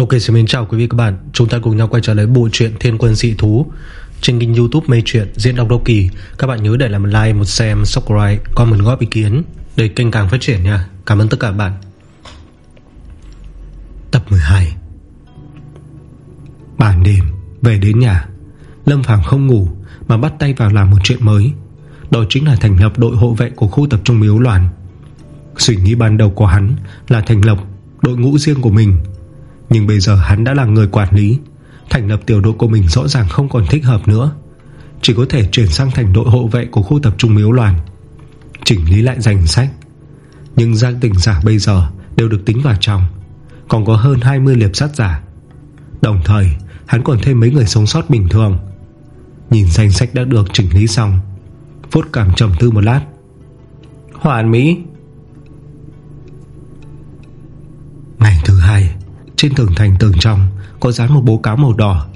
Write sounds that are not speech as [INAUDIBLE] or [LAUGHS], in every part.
Ok xin chào quý vị các bạn. Chúng ta cùng nhau quay trở lại bộ truyện Thiên Quân Dị Thú Trên kênh youtube mê chuyện diễn đọc đô kỳ. Các bạn nhớ để lại một like, một xem, subscribe Comment góp ý kiến Để kênh càng phát triển nha. Cảm ơn tất cả bạn. Tập 12 Bản đêm Về đến nhà Lâm Phàm không ngủ Mà bắt tay vào làm một chuyện mới. Đó chính là thành lập đội hộ vệ của khu tập trung miếu loạn Suy nghĩ ban đầu của hắn Là thành lập đội ngũ riêng của mình nhưng bây giờ hắn đã là người quản lý, Thành lập tiểu đội của mình rõ ràng không còn thích hợp nữa. Chỉ có thể chuyển sang thành đội hộ vệ Của khu tập trung miếu loạn Chỉnh lý lại danh sách. Nhưng giang tình giả bây giờ Đều được tính vào trong, Còn có hơn 20 liệp sát giả. Đồng thời, hắn còn thêm mấy người sống sót bình thường. Nhìn danh sách đã được chỉnh lý xong Phốt cảm trầm tư một lát. Hoàn Mỹ! Ngày thứ hai trên tường thành tường trong, Có dán một bố cáo màu đỏ.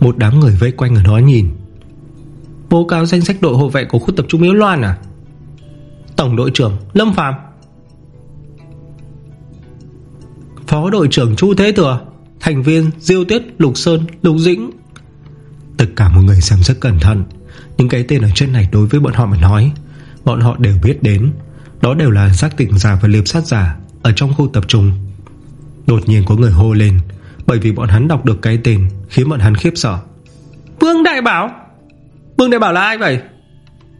Một đám người vây quanh ở đó nhìn. Bố cáo danh sách đội hộ vệ của khu tập trung Miếu Loan à? Tổng đội trưởng Lâm Phàm. Phó đội trưởng Chu Thế Thừa, Thành viên Diêu Tiết, Lục Sơn, Lục Dĩnh. Tất cả mọi người xem rất cẩn thận. Những cái tên ở trên này đối với bọn họ mà nói, Bọn họ đều biết đến. Đó đều là giác tỉnh giả và liệp sát giả Ở trong khu tập trung. Đột nhiên có người hô lên Bởi vì bọn hắn đọc được cái tên Khiến bọn hắn khiếp sợ. Vương Đại Bảo! Vương Đại Bảo là ai vậy?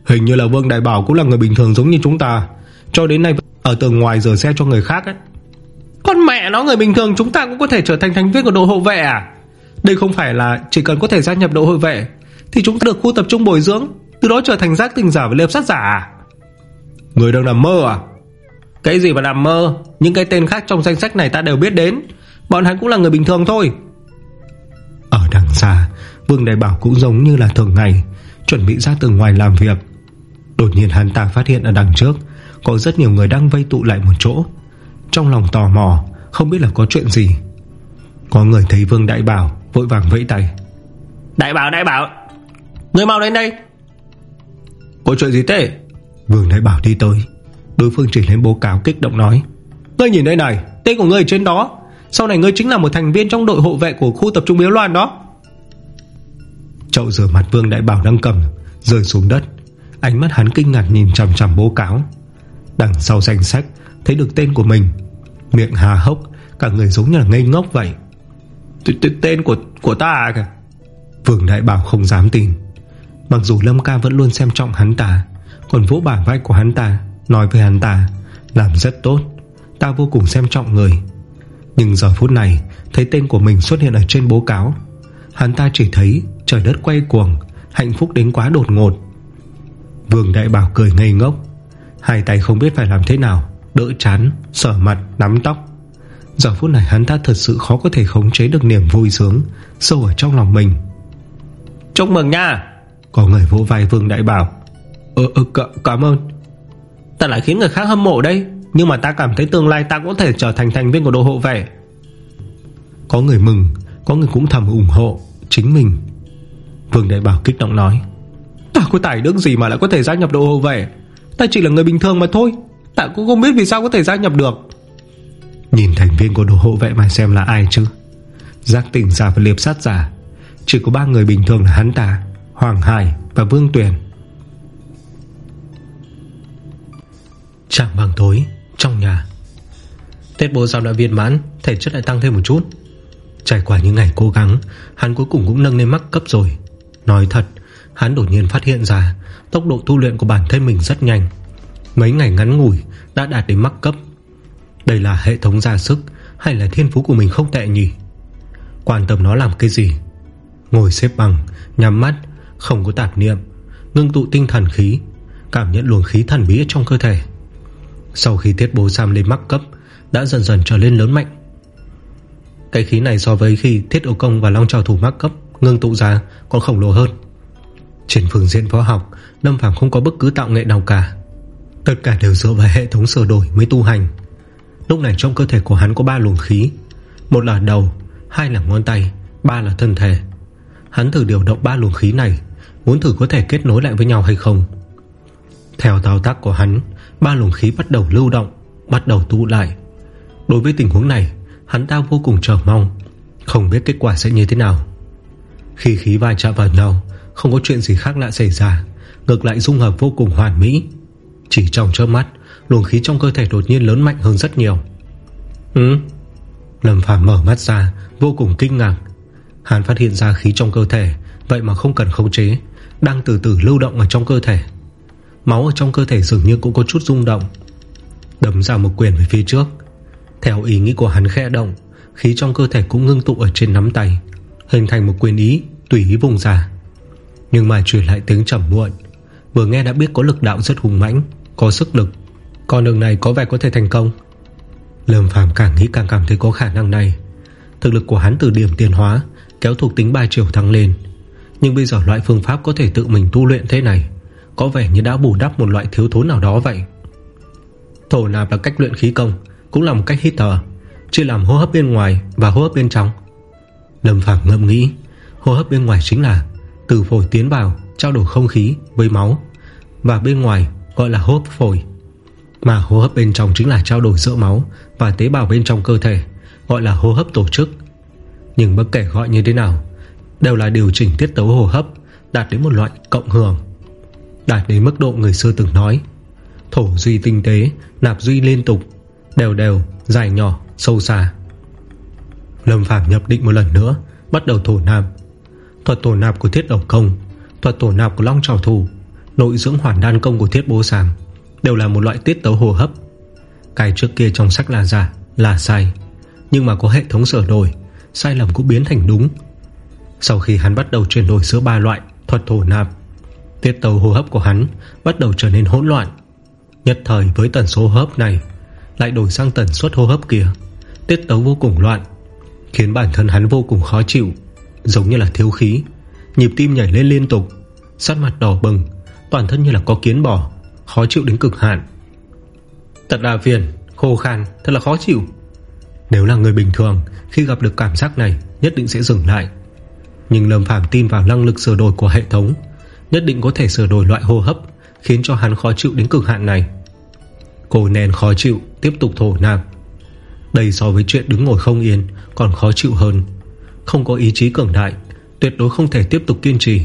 Hình như là Vương Đại Bảo cũng là người bình thường giống như chúng ta Cho đến nay ở tường ngoài rửa xe cho người khác ấy. Con mẹ nó người bình thường chúng ta cũng có thể trở thành thành viên của đội hộ vệ à? Đây không phải là chỉ cần có thể gia nhập đội hộ vệ Thì chúng ta được khu tập trung bồi dưỡng Từ đó trở thành giác tình giả và liệp sát giả à? Người đang nằm mơ à cái gì mà nằm mơ Những cái tên khác trong danh sách này ta đều biết đến. Bọn hắn cũng là người bình thường thôi. Ở đằng xa Vương Đại Bảo cũng giống như là thường ngày Chuẩn bị ra từ ngoài làm việc. Đột nhiên hắn ta phát hiện ở đằng trước Có rất nhiều người đang vây tụ lại một chỗ. Trong lòng tò mò Không biết là có chuyện gì. Có người thấy Vương Đại Bảo Vội vàng vẫy tay. Đại Bảo Đại Bảo Người mau đến đây. Có chuyện gì thế? Vương Đại Bảo đi tới Đối phương chỉ lên bố cáo kích động nói Ngươi nhìn đây này Tên của ngươi trên đó. Sau này ngươi chính là một thành viên trong đội hộ vệ của khu tập trung Miếu Loan đó. Chậu rửa mặt Vương Đại Bảo đang cầm Rơi xuống đất. Ánh mắt hắn kinh ngạc nhìn chằm chằm bố cáo. Đằng sau danh sách Thấy được tên của mình. Miệng hà hốc Cả người giống như là ngây ngốc vậy. Tên của của ta à kìa? Vương Đại Bảo không dám tin. Mặc dù Lâm Ca vẫn luôn xem trọng hắn ta Còn vỗ bả vai của hắn ta Nói với hắn ta Làm rất tốt Ta vô cùng xem trọng người. Nhưng giờ phút này Thấy tên của mình xuất hiện ở trên bố cáo Hắn ta chỉ thấy trời đất quay cuồng Hạnh phúc đến quá đột ngột. Vương Đại Bảo cười ngây ngốc Hai tay không biết phải làm thế nào Đỡ chán, sở mặt, nắm tóc. Giờ phút này hắn ta thật sự khó có thể khống chế được niềm vui sướng Sâu ở trong lòng mình. Chúc mừng nha! Có người vỗ vai Vương Đại Bảo. Ờ, ờ cảm ơn Ta lại khiến người khác hâm mộ đây. Nhưng mà ta cảm thấy tương lai ta có thể trở thành thành viên của đội hộ vệ. Có người mừng Có người cũng thầm ủng hộ Chính mình. Vương Đại Bảo kích động nói Ta có tài đức gì mà lại có thể gia nhập đội hộ vệ? Ta chỉ là người bình thường mà thôi. Ta cũng không biết vì sao có thể gia nhập được. Nhìn thành viên của đội hộ vệ mà xem là ai chứ? Giác tỉnh giả và liệp sát giả. Chỉ có ba người bình thường là hắn ta Hoàng Hải và Vương Tuyền Chẳng bằng tối, Trong nhà. Tết bố giao đã viên mãn, Thể chất lại tăng thêm một chút. Trải qua những ngày cố gắng, Hắn cuối cùng cũng nâng lên mắc cấp rồi. Nói thật, Hắn đột nhiên phát hiện ra, Tốc độ tu luyện của bản thân mình rất nhanh. Mấy ngày ngắn ngủi Đã đạt đến mắc cấp. Đây là hệ thống ra sức Hay là thiên phú của mình không tệ nhỉ? Quan tâm nó làm cái gì? Ngồi xếp bằng, Nhắm mắt, Không có tạp niệm, Ngưng tụ tinh thần khí, Cảm nhận luồng khí thần bí trong cơ thể sau khi thiết bố Sam lên mắc cấp, Đã dần dần trở lên lớn mạnh. Cái khí này so với khi thiết ô công Và long trào thủ mắc cấp, Ngưng tụ ra còn khổng lồ hơn. Trên phương diện võ học, Lâm Phàm không có bất cứ tạo nghệ nào cả. Tất cả đều dựa vào hệ thống sửa đổi mới tu hành. Lúc này trong cơ thể của hắn có ba luồng khí. Một là đầu, Hai là ngón tay, Ba là thân thể. Hắn thử điều động ba luồng khí này, Muốn thử có thể kết nối lại với nhau hay không. Theo thao tác của hắn Ba luồng khí bắt đầu lưu động, Bắt đầu tụ lại. Đối với tình huống này, Hắn ta vô cùng chờ mong, Không biết kết quả sẽ như thế nào. Khi khí va chạm vào nhau, Không có chuyện gì khác lạ xảy ra, Ngược lại dung hợp vô cùng hoàn mỹ. Chỉ trong chớp mắt, Luồng khí trong cơ thể đột nhiên lớn mạnh hơn rất nhiều. Ừ. Lâm Phàm mở mắt ra, Vô cùng kinh ngạc. Hắn phát hiện ra khí trong cơ thể, Vậy mà không cần khống chế, Đang từ từ lưu động ở trong cơ thể. Máu ở trong cơ thể dường như cũng có chút rung động. Đấm ra một quyền về phía trước. Theo ý nghĩ của hắn khẽ động, Khí trong cơ thể cũng ngưng tụ ở trên nắm tay, Hình thành một quyền ý, Tùy ý vùng ra. Nhưng mà truyền lại tiếng trầm muộn, Vừa nghe đã biết có lực đạo rất hùng mãnh, Có sức lực. Con đường này có vẻ có thể thành công. Lâm Phàm càng nghĩ càng cảm thấy có khả năng này. Thực lực của hắn từ điểm tiền hóa, Kéo thuộc tính 3 triệu thăng lên. Nhưng bây giờ loại phương pháp có thể tự mình tu luyện thế này có vẻ như đã bù đắp một loại thiếu thốn nào đó vậy. Thổ nạp là cách luyện khí công, Cũng là một cách hít thở, Chia làm hô hấp bên ngoài và hô hấp bên trong. Lâm Phàm ngâm nghĩ, Hô hấp bên ngoài chính là Từ phổi tiến vào, trao đổi không khí với máu, Và bên ngoài gọi là hô hấp phổi. Mà hô hấp bên trong chính là trao đổi giữa máu Và tế bào bên trong cơ thể, Gọi là hô hấp tổ chức. Nhưng bất kể gọi như thế nào, Đều là điều chỉnh tiết tấu hô hấp, Đạt đến một loại cộng hưởng. Đạt đến mức độ người xưa từng nói. Thổ duy tinh tế Nạp duy liên tục Đều đều, dài nhỏ, sâu xa. Lâm Phàm nhập định một lần nữa Bắt đầu thổ nạp. Thuật thổ nạp của thiết ổng công Thuật thổ nạp của long trào thủ Nội dưỡng hoàn đan công của thiết bố sàm Đều là một loại tiết tấu hồ hấp. Cái trước kia trong sách là giả Là sai Nhưng mà có hệ thống sửa đổi Sai lầm cũng biến thành đúng. Sau khi hắn bắt đầu chuyển đổi giữa ba loại Thuật thổ nạp Tiết tàu hô hấp của hắn Bắt đầu trở nên hỗn loạn. Nhất thời với tần số hô hấp này Lại đổi sang tần suất hô hấp kia. Tiết tấu vô cùng loạn Khiến bản thân hắn vô cùng khó chịu Giống như là thiếu khí. Nhịp tim nhảy lên liên tục Sát mặt đỏ bừng Toàn thân như là có kiến bò Khó chịu đến cực hạn. Tật là phiền, khô khan, thật là khó chịu. Nếu là người bình thường Khi gặp được cảm giác này Nhất định sẽ dừng lại. Nhưng Lâm Phàm tin vào năng lực sửa đổi của hệ thống Nhất định có thể sửa đổi loại hô hấp, Khiến cho hắn khó chịu đến cực hạn này. Cô nén khó chịu, Tiếp tục thổ nạp. Đây so với chuyện đứng ngồi không yên, Còn khó chịu hơn. Không có ý chí cường đại, Tuyệt đối không thể tiếp tục kiên trì.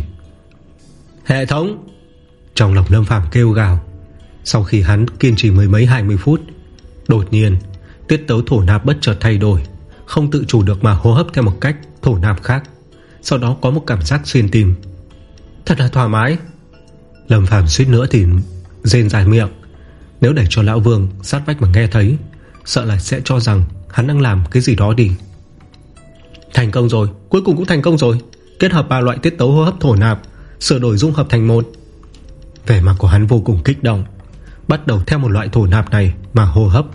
Hệ thống! Trong lòng Lâm Phàm kêu gào. Sau khi hắn kiên trì mười mấy hai mươi phút, Đột nhiên, Tiết tấu thổ nạp bất chợt thay đổi, Không tự chủ được mà hô hấp theo một cách Thổ nạp khác. Sau đó có một cảm giác xuyên tim. Thật là thoải mái. Lâm Phàm suýt nữa thì rên dài miệng. Nếu để cho Lão Vương sát vách mà nghe thấy, Sợ là sẽ cho rằng Hắn đang làm cái gì đó đi. Thành công rồi, Cuối cùng cũng thành công rồi. Kết hợp ba loại tiết tấu hô hấp thổ nạp, Sửa đổi dung hợp thành một. Vẻ mặt của hắn vô cùng kích động. Bắt đầu theo một loại thổ nạp này Mà hô hấp.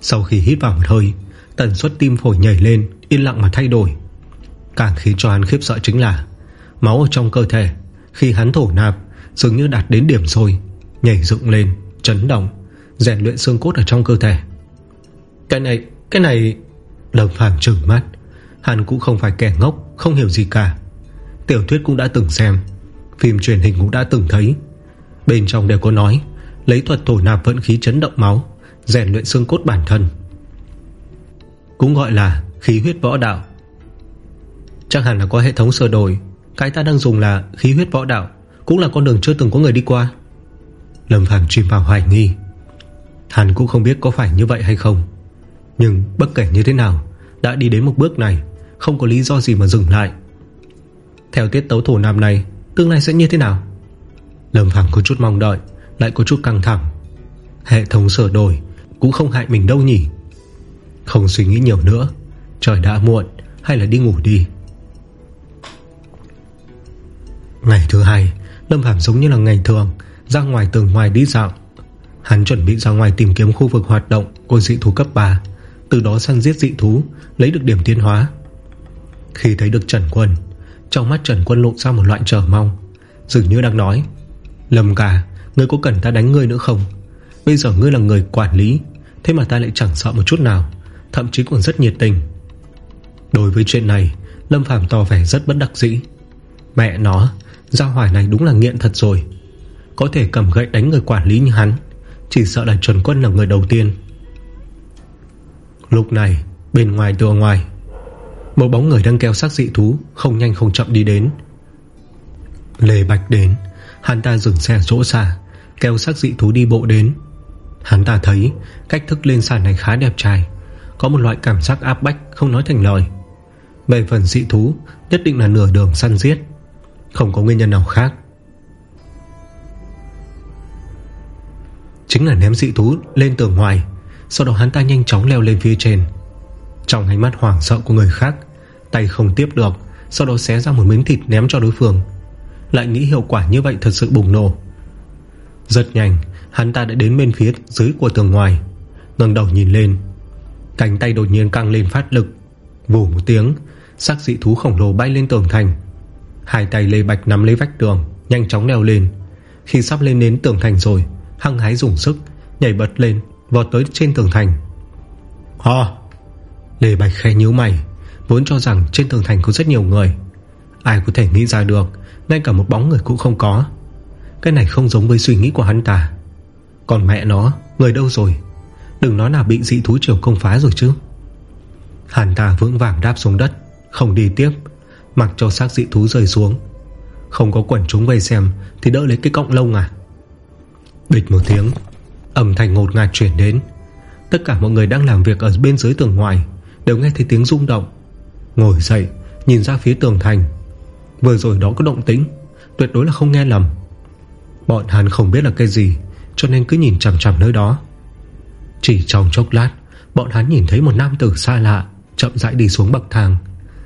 Sau khi hít vào một hơi, Tần suất tim phổi nhảy lên, Yên lặng mà thay đổi. Càng khiến cho hắn khiếp sợ chính là Máu ở trong cơ thể khi hắn thổ nạp Dường như đạt đến điểm rồi Nhảy dựng lên, chấn động Rèn luyện xương cốt ở trong cơ thể. Cái này, cái này Lâm Phàm trừng mắt. Hắn cũng không phải kẻ ngốc Không hiểu gì cả. Tiểu thuyết cũng đã từng xem Phim truyền hình cũng đã từng thấy. Bên trong đều có nói Lấy thuật thổ nạp vận khí chấn động máu Rèn luyện xương cốt bản thân. Cũng gọi là khí huyết võ đạo. Chắc hẳn là có hệ thống sơ đổi cái ta đang dùng là khí huyết võ đạo, Cũng là con đường chưa từng có người đi qua. Lâm Phàm chìm vào hoài nghi. Hắn cũng không biết có phải như vậy hay không, Nhưng bất kể như thế nào, Đã đi đến một bước này, Không có lý do gì mà dừng lại. Theo tiết tấu thổ nam này, Tương lai sẽ như thế nào? Lâm Phàm có chút mong đợi, Lại có chút căng thẳng. Hệ thống sửa đổi Cũng không hại mình đâu nhỉ? Không suy nghĩ nhiều nữa, Trời đã muộn, hay là đi ngủ đi. Ngày thứ hai, Lâm Phàm giống như là ngày thường, Ra ngoài tường ngoài đi dạo. Hắn chuẩn bị ra ngoài tìm kiếm khu vực hoạt động Của dị thú cấp 3 Từ đó săn giết dị thú, Lấy được điểm tiến hóa. Khi thấy được Trần Quân, Trong mắt Trần Quân lộ ra một loại chờ mong, Dường như đang nói, Lâm cả Ngươi có cần ta đánh ngươi nữa không? Bây giờ ngươi là người quản lý, Thế mà ta lại chẳng sợ một chút nào, Thậm chí còn rất nhiệt tình. Đối với chuyện này, Lâm Phàm tỏ vẻ rất bất đắc dĩ. Mẹ nó Gia hỏa này đúng là nghiện thật rồi. Có thể cầm gậy đánh người quản lý như hắn, Chỉ sợ là chuẩn Quân là người đầu tiên. Lúc này, Bên ngoài tựa ngoài, Một bóng người đang kéo xác dị thú, Không nhanh không chậm đi đến. Lê Bạch đến, Hắn ta dừng xe chỗ xa, Kéo xác dị thú đi bộ đến. Hắn ta thấy cách thức lên sàn này khá đẹp trai, Có một loại cảm giác áp bách Không nói thành lời. Về phần dị thú, Nhất định là nửa đường săn giết. Không có nguyên nhân nào khác. Chính là ném dị thú lên tường ngoài, Sau đó hắn ta nhanh chóng leo lên phía trên. Trong ánh mắt hoảng sợ của người khác, Tay không tiếp được, Sau đó xé ra một miếng thịt ném cho đối phương. Lại nghĩ hiệu quả như vậy thật sự bùng nổ. Rất nhanh, Hắn ta đã đến bên phía dưới của tường ngoài. Ngẩng đầu nhìn lên, Cánh tay đột nhiên căng lên phát lực. Vù một tiếng Sắc dị thú khổng lồ bay lên tường thành. Hai tay Lê Bạch nắm lấy vách tường, Nhanh chóng leo lên. Khi sắp lên đến tường thành rồi, Hăng hái dùng sức, Nhảy bật lên, Vọt tới trên tường thành. Ho! Lê Bạch khẽ nhíu mày, Vốn cho rằng trên tường thành có rất nhiều người. Ai có thể nghĩ ra được, Ngay cả một bóng người cũng không có. Cái này không giống với suy nghĩ của hắn ta. Còn mẹ nó, Người đâu rồi? Đừng nói là bị dị thú triều công phá rồi chứ. Hắn ta vững vàng đáp xuống đất, Không đi tiếp. Mặc cho xác dị thú rơi xuống. Không có quần chúng vây xem Thì đỡ lấy cái cọng lông à? Bịch một tiếng, Âm thanh ngột ngạt chuyển đến. Tất cả mọi người đang làm việc ở bên dưới tường ngoài Đều nghe thấy tiếng rung động. Ngồi dậy, nhìn ra phía tường thành. Vừa rồi đó có động tĩnh, Tuyệt đối là không nghe lầm. Bọn hắn không biết là cái gì, Cho nên cứ nhìn chằm chằm nơi đó. Chỉ trong chốc lát, Bọn hắn nhìn thấy một nam tử xa lạ Chậm rãi đi xuống bậc thang,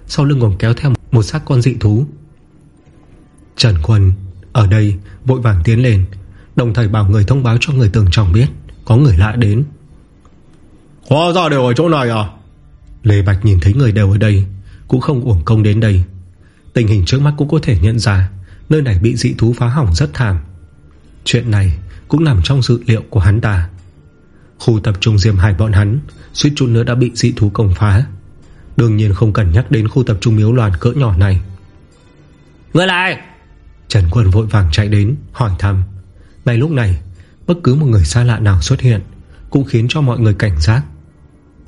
Sau lưng còn kéo theo một xác con dị thú. Trần Quân Ở đây vội vàng tiến lên Đồng thời bảo người thông báo cho người tường trọng biết Có người lạ đến. Hóa ra đều ở chỗ này à? Lê Bạch nhìn thấy người đều ở đây Cũng không uổng công đến đây. Tình hình trước mắt cũng có thể nhận ra Nơi này bị dị thú phá hỏng rất thảm. Chuyện này cũng nằm trong dự liệu của hắn ta. Khu tập trung diêm hải bọn hắn Suýt chút nữa đã bị dị thú công phá Đương nhiên không cần nhắc đến khu tập trung miếu loàn cỡ nhỏ này. Người lại! Trần Quân vội vàng chạy đến Hỏi thăm. Ngay lúc này Bất cứ một người xa lạ nào xuất hiện Cũng khiến cho mọi người cảnh giác.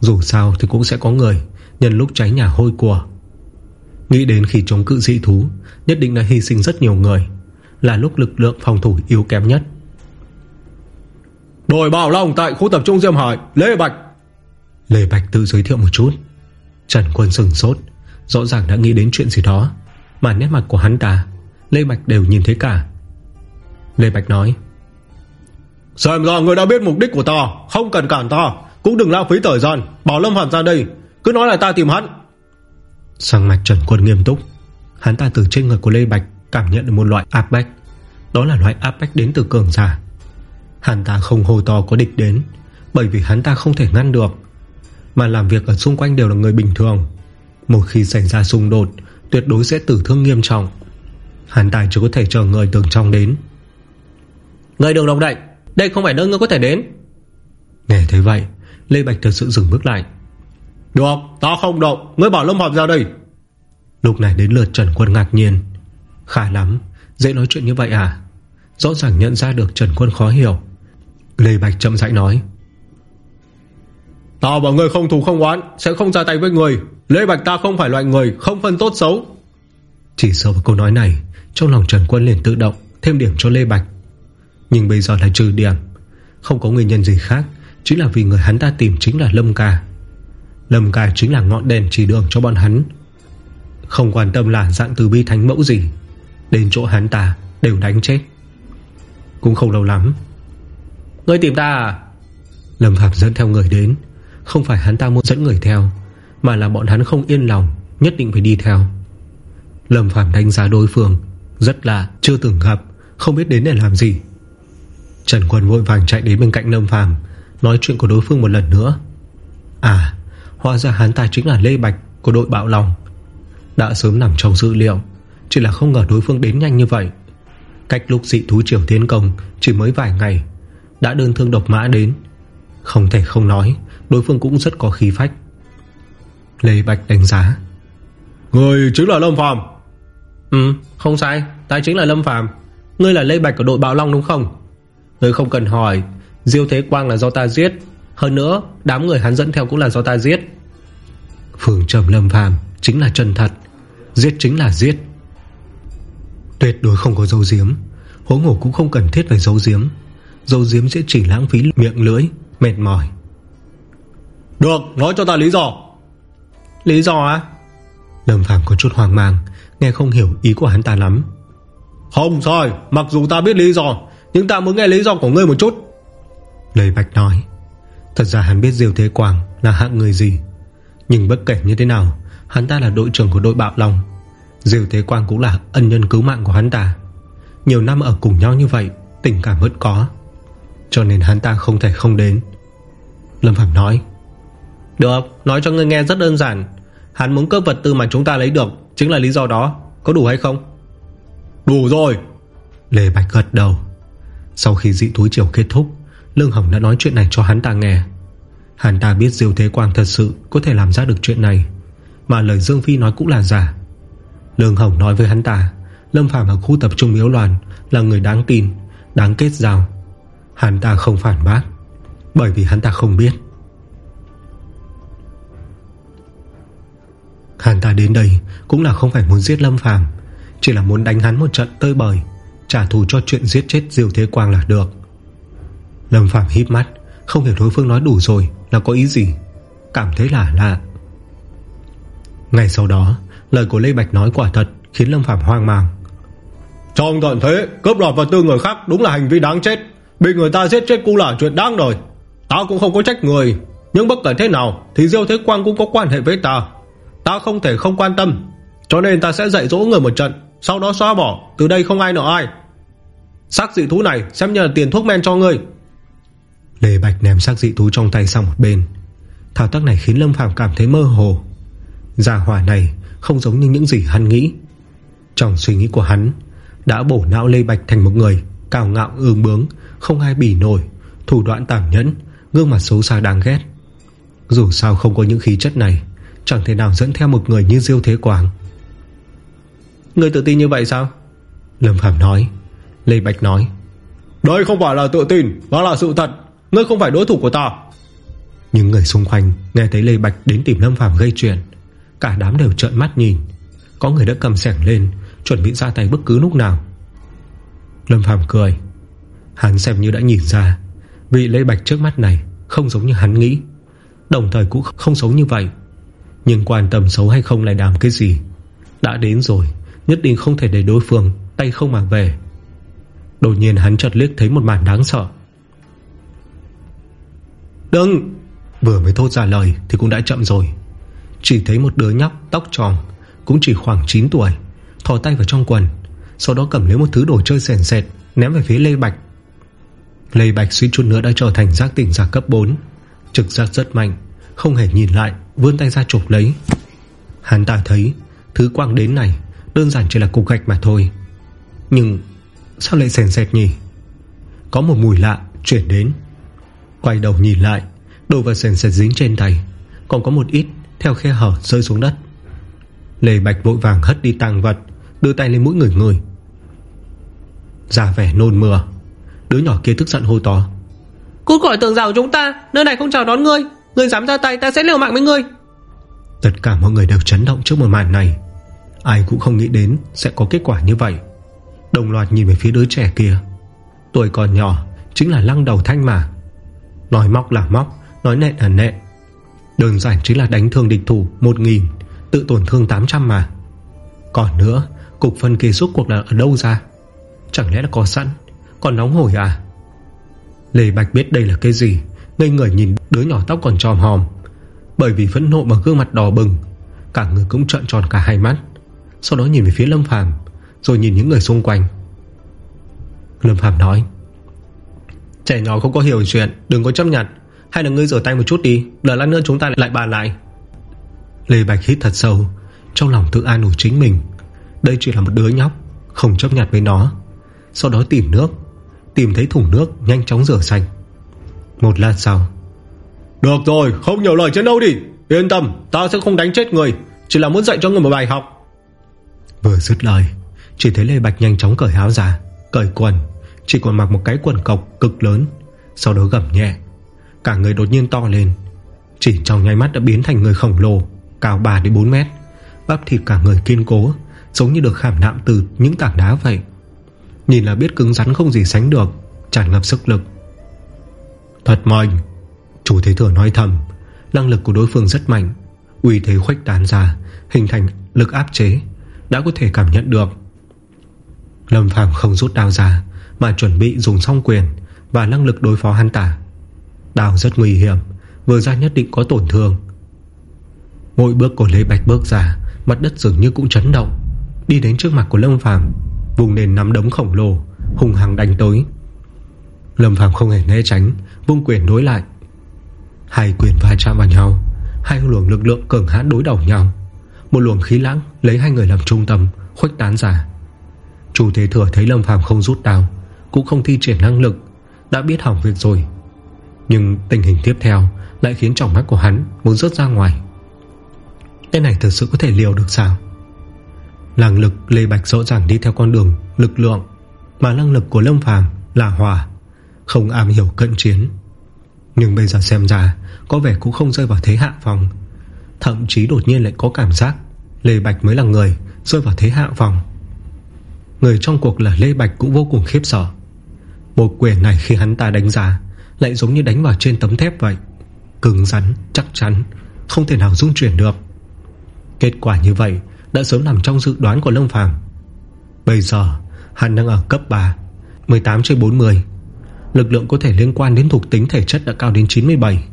Dù sao thì cũng sẽ có người Nhân lúc cháy nhà hôi của. Nghĩ đến khi chống cự dị thú Nhất định đã hy sinh rất nhiều người Là lúc lực lượng phòng thủ yếu kém nhất. Đội Bảo Long tại khu tập trung Diêm Hải Lê Bạch. Lê Bạch tự giới thiệu một chút Trần Quân sừng sốt Rõ ràng đã nghĩ đến chuyện gì đó Mà nét mặt của hắn ta Lê Bạch đều nhìn thấy cả. Lê Bạch nói Xem ra người đã biết mục đích của ta Không cần cản ta Cũng đừng lãng phí thời gian Bảo Lâm Hàn ra đây Cứ nói là ta tìm hắn. Sang mặt Trần Quân nghiêm túc Hắn ta từ trên người của Lê Bạch Cảm nhận được một loại áp bách Đó là loại áp bách đến từ cường giả. Hắn ta không hồ to có địch đến Bởi vì hắn ta không thể ngăn được Mà làm việc ở xung quanh đều là người bình thường. Một khi xảy ra xung đột Tuyệt đối sẽ tử thương nghiêm trọng. Hắn ta chỉ có thể chờ người tường trong đến. Người đường đồng đậy Đây không phải nơi ngươi có thể đến. Nghe thấy vậy Lê Bạch thật sự dừng bước lại. Được ta không động Ngươi bảo Lâm Hợp ra đây. Lúc này đến lượt Trần Quân ngạc nhiên. Khá lắm Dễ nói chuyện như vậy à? Rõ ràng nhận ra được Trần Quân khó hiểu. Lê Bạch chậm rãi nói Ta bảo người không thù không oán Sẽ không ra tay với người. Lê Bạch ta không phải loại người Không phân tốt xấu. Chỉ sau câu nói này Trong lòng Trần Quân liền tự động Thêm điểm cho Lê Bạch. Nhưng bây giờ là trừ điểm. Không có nguyên nhân gì khác Chỉ là vì người hắn ta tìm chính là Lâm Ca. Lâm Ca chính là ngọn đèn chỉ đường cho bọn hắn. Không quan tâm là dạng từ bi thánh mẫu gì Đến chỗ hắn ta đều đánh chết. Cũng không lâu lắm. Ngươi tìm ta à? Lâm Phạm dẫn theo người đến không phải hắn ta muốn dẫn người theo, Mà là bọn hắn không yên lòng, Nhất định phải đi theo. Lâm Phạm đánh giá đối phương, Rất là chưa từng gặp, Không biết đến để làm gì. Trần Quân vội vàng chạy đến bên cạnh Lâm phàm, Nói chuyện của đối phương một lần nữa. À Hóa ra hắn ta chính là Lê Bạch Của đội Bạo Lòng Đã sớm nằm trong dữ liệu, Chỉ là không ngờ đối phương đến nhanh như vậy. Cách lúc dị thú triều tiến công Chỉ mới vài ngày, Đã đơn thương độc mã đến. Không thể không nói Đối phương cũng rất có khí phách. Lê Bạch đánh giá. Người chính là Lâm Phàm. Ừ không sai. Ta chính là Lâm Phàm. Ngươi là Lê Bạch của đội Bạo Long đúng không? Ngươi không cần hỏi. Diêu Thế Quang là do ta giết. Hơn nữa đám người hắn dẫn theo cũng là do ta giết. Phương trầm Lâm Phàm chính là chân thật. Giết chính là giết. Tuyệt đối không có dấu diếm Hố ngủ cũng không cần thiết phải dấu diếm Dấu diếm sẽ chỉ lãng phí miệng lưỡi Mệt mỏi Được nói cho ta lý do. Lý do á? Lâm Phàm có chút hoang mang Nghe không hiểu ý của hắn ta lắm. Không sai Mặc dù ta biết lý do Nhưng ta muốn nghe lý do của ngươi một chút. Lê Bạch nói. Thật ra hắn biết Diêu Thế Quang là hạng người gì. Nhưng bất kể như thế nào Hắn ta là đội trưởng của đội Bạo Long. Diêu Thế Quang cũng là ân nhân cứu mạng của hắn ta. Nhiều năm ở cùng nhau như vậy Tình cảm vẫn có. Cho nên hắn ta không thể không đến. Lâm Phạm nói được, nói cho ngươi nghe rất đơn giản. Hắn muốn cướp vật tư mà chúng ta lấy được Chính là lý do đó, có đủ hay không? Đủ rồi. Lê Bạch gật đầu. Sau khi dị túi chiều kết thúc Lương Hồng đã nói chuyện này cho hắn ta nghe. Hắn ta biết Diêu Thế Quang thật sự Có thể làm ra được chuyện này Mà lời Dương Phi nói cũng là giả. Lương Hồng nói với hắn ta Lâm Phạm ở khu tập trung miếu loạn Là người đáng tin, đáng kết giao. Hắn ta không phản bác Bởi vì hắn ta không biết. Hắn ta đến đây Cũng là không phải muốn giết Lâm Phàm, Chỉ là muốn đánh hắn một trận tơi bời, Trả thù cho chuyện giết chết Diêu Thế Quang là được. Lâm Phạm híp mắt, Không hiểu đối phương nói đủ rồi là có ý gì, Cảm thấy lạ lạ. Ngày sau đó, Lời của Lê Bạch nói quả thật Khiến Lâm Phạm hoang mang. Trong tận thế Cướp đoạt vật tư người khác đúng là hành vi đáng chết, Bị người ta giết chết cũng là chuyện đáng đời. Ta cũng không có trách người, Nhưng bất kể thế nào Thì Diêu Thế Quang cũng có quan hệ với ta. Ta không thể không quan tâm. Cho nên ta sẽ dạy dỗ người một trận, Sau đó xóa bỏ, Từ đây không ai nợ ai. Sắc dị thú này, xem như là tiền thuốc men cho ngươi. Lê Bạch ném sắc dị thú trong tay sang một bên. Thảo tác này khiến Lâm Phàm cảm thấy mơ hồ. Giả hỏa này Không giống như những gì hắn nghĩ. Trong suy nghĩ của hắn, Đã bổ não Lê Bạch thành một người, Cao ngạo, ương bướng, Không ai bỉ nổi, Thủ đoạn tàn nhẫn, Gương mặt xấu xa đáng ghét. Dù sao không có những khí chất này Chẳng thể nào dẫn theo một người như Diêu Thế Quang Người tự tin như vậy sao? Lâm Phạm nói. Lê Bạch nói. Đây không phải là tự tin Đó là sự thật. Ngươi không phải đối thủ của ta. Những người xung quanh nghe thấy Lê Bạch đến tìm Lâm Phàm gây chuyện. Cả đám đều trợn mắt nhìn. Có người đã cầm sẻng lên Chuẩn bị ra tay bất cứ lúc nào. Lâm Phàm cười. Hắn xem như đã nhìn ra Vị Lê Bạch trước mắt này Không giống như hắn nghĩ. Đồng thời cũng không xấu như vậy nhưng quan tâm xấu hay không lại làm cái gì? Đã đến rồi, Nhất định không thể để đối phương Tay không mà về. Đột nhiên hắn chợt liếc thấy một màn đáng sợ. Đừng! Vừa mới thốt ra lời thì cũng đã chậm rồi. Chỉ thấy một đứa nhóc, tóc tròn, Cũng chỉ khoảng 9 tuổi, Thò tay vào trong quần, Sau đó cầm lấy một thứ đồ chơi sền sệt, Ném về phía Lê Bạch. Lê Bạch suýt chút nữa đã trở thành giác tỉnh giả cấp 4 Trực giác rất mạnh. Không hề nhìn lại, Vươn tay ra chụp lấy. Hắn ta thấy, Thứ quang đến này Đơn giản chỉ là cục gạch mà thôi. Nhưng sao lại sền sệt nhỉ? Có một mùi lạ chuyển đến. Quay đầu nhìn lại, Đồ vật sền sệt dính trên tay, Còn có một ít theo khe hở rơi xuống đất. Lê Bạch vội vàng hất đi tàng vật, Đưa tay lên mũi người người Giả vẻ nôn mưa Đứa nhỏ kia tức giận hô to. Cút khỏi tường rào chúng ta, Nơi này không chào đón ngươi. Ngươi dám ra tay, ta sẽ liều mạng với ngươi. Tất cả mọi người đều chấn động trước một màn này. Ai cũng không nghĩ đến Sẽ có kết quả như vậy. Đồng loạt nhìn về phía đứa trẻ kia. Tuổi còn nhỏ, Chính là lăng đầu thanh mà. Nói móc là móc, Nói nện là nện. Đơn giản chính là đánh thương địch thủ 1.000 Tự tổn thương 800 mà. Còn nữa, Cục phân kỳ xúc cuộc là ở đâu ra? Chẳng lẽ là có sẵn? Còn nóng hổi à? Lê Bạch biết đây là cái gì? Ngây người nhìn đứa nhỏ tóc còn tròm hòm. Bởi vì phẫn nộ bằng gương mặt đỏ bừng, Cả người cũng trợn tròn cả hai mắt. Sau đó nhìn về phía Lâm Phàm, Rồi nhìn những người xung quanh. Lâm Phàm nói, Trẻ nhỏ không có hiểu chuyện, Đừng có chấp nhận. Hay là ngươi rửa tay một chút đi, Đợi lát nữa chúng ta lại bàn lại. Lê Bạch hít thật sâu, Trong lòng tự an ủi chính mình. Đây chỉ là một đứa nhóc, Không chấp nhận với nó. Sau đó tìm nước, Tìm thấy thùng nước nhanh chóng rửa sạch. Một lát sau. Được rồi không nhiều lời chiến đấu đi. Yên tâm ta sẽ không đánh chết người. Chỉ là muốn dạy cho người một bài học. Vừa dứt lời Chỉ thấy Lê Bạch nhanh chóng cởi áo ra Cởi quần. Chỉ còn mặc một cái quần cọc cực lớn. Sau đó gầm nhẹ. Cả người đột nhiên to lên. Chỉ trong nháy mắt đã biến thành người khổng lồ Cao 3-4 mét. Bắp thịt cả người kiên cố Giống như được khảm nạm từ những tảng đá vậy. Nhìn là biết cứng rắn không gì sánh được Tràn ngập sức lực Thật mạnh Chủ thế thừa nói thầm. Năng lực của đối phương rất mạnh. Uy thế khuếch tán ra, Hình thành lực áp chế. Đã có thể cảm nhận được. Lâm Phàm không rút đao ra, Mà chuẩn bị dùng song quyền Và năng lực đối phó hắn tả Đao rất nguy hiểm, Vừa ra nhất định có tổn thương. Mỗi bước của Lê Bạch bước ra, Mặt đất dường như cũng chấn động. Đi đến trước mặt của Lâm Phàm, Vùng nền nắm đấm khổng lồ, Hùng hằng đánh tới. Lâm Phàm không hề né tránh Vung quyền đối lại. Hai quyền va chạm vào nhau, Hai luồng lực lượng cường hãn đối đầu nhau. Một luồng khí lãng lấy hai người làm trung tâm, Khuếch tán ra. Chủ thế thừa thấy Lâm Phàm không rút đao, Cũng không thi triển năng lực, Đã biết hỏng việc rồi. Nhưng tình hình tiếp theo Lại khiến trọng mắt của hắn muốn rớt ra ngoài. Tên này thực sự có thể liều được sao? Làng lực Lê Bạch rõ ràng đi theo con đường Lực lượng, Mà năng lực của Lâm Phàm là hòa. Không am hiểu cận chiến. Nhưng bây giờ xem ra Có vẻ cũng không rơi vào thế hạ phòng. Thậm chí đột nhiên lại có cảm giác Lê Bạch mới là người rơi vào thế hạ phòng. Người trong cuộc là Lê Bạch cũng vô cùng khiếp sợ. Một quyền này khi hắn ta đánh ra Lại giống như đánh vào trên tấm thép vậy. Cứng rắn, chắc chắn Không thể nào dung chuyển được. Kết quả như vậy Đã sớm nằm trong dự đoán của Lâm Phàm. Bây giờ hắn đang ở cấp 3 18 trên 40 Lực lượng có thể liên quan đến thuộc tính thể chất đã cao đến 97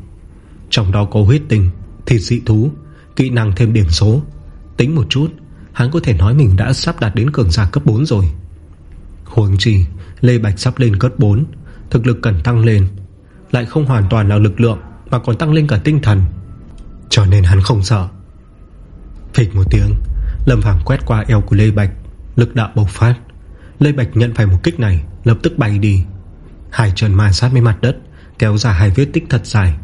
Trong đó có huyết tình Thịt dị thú, Kỹ năng thêm điểm số. Tính một chút, Hắn có thể nói mình đã sắp đạt đến cường giả cấp 4 rồi. Huống chi, Lê Bạch sắp lên cấp 4 Thực lực cần tăng lên. Lại không hoàn toàn là lực lượng, Mà còn tăng lên cả tinh thần. Cho nên hắn không sợ. Phịch một tiếng, Lâm Phàm quét qua eo của Lê Bạch, Lực đạo bộc phát. Lê Bạch nhận phải một kích này, Lập tức bay đi. Hai chân ma sát với mặt đất Kéo ra hai vết tích thật dài.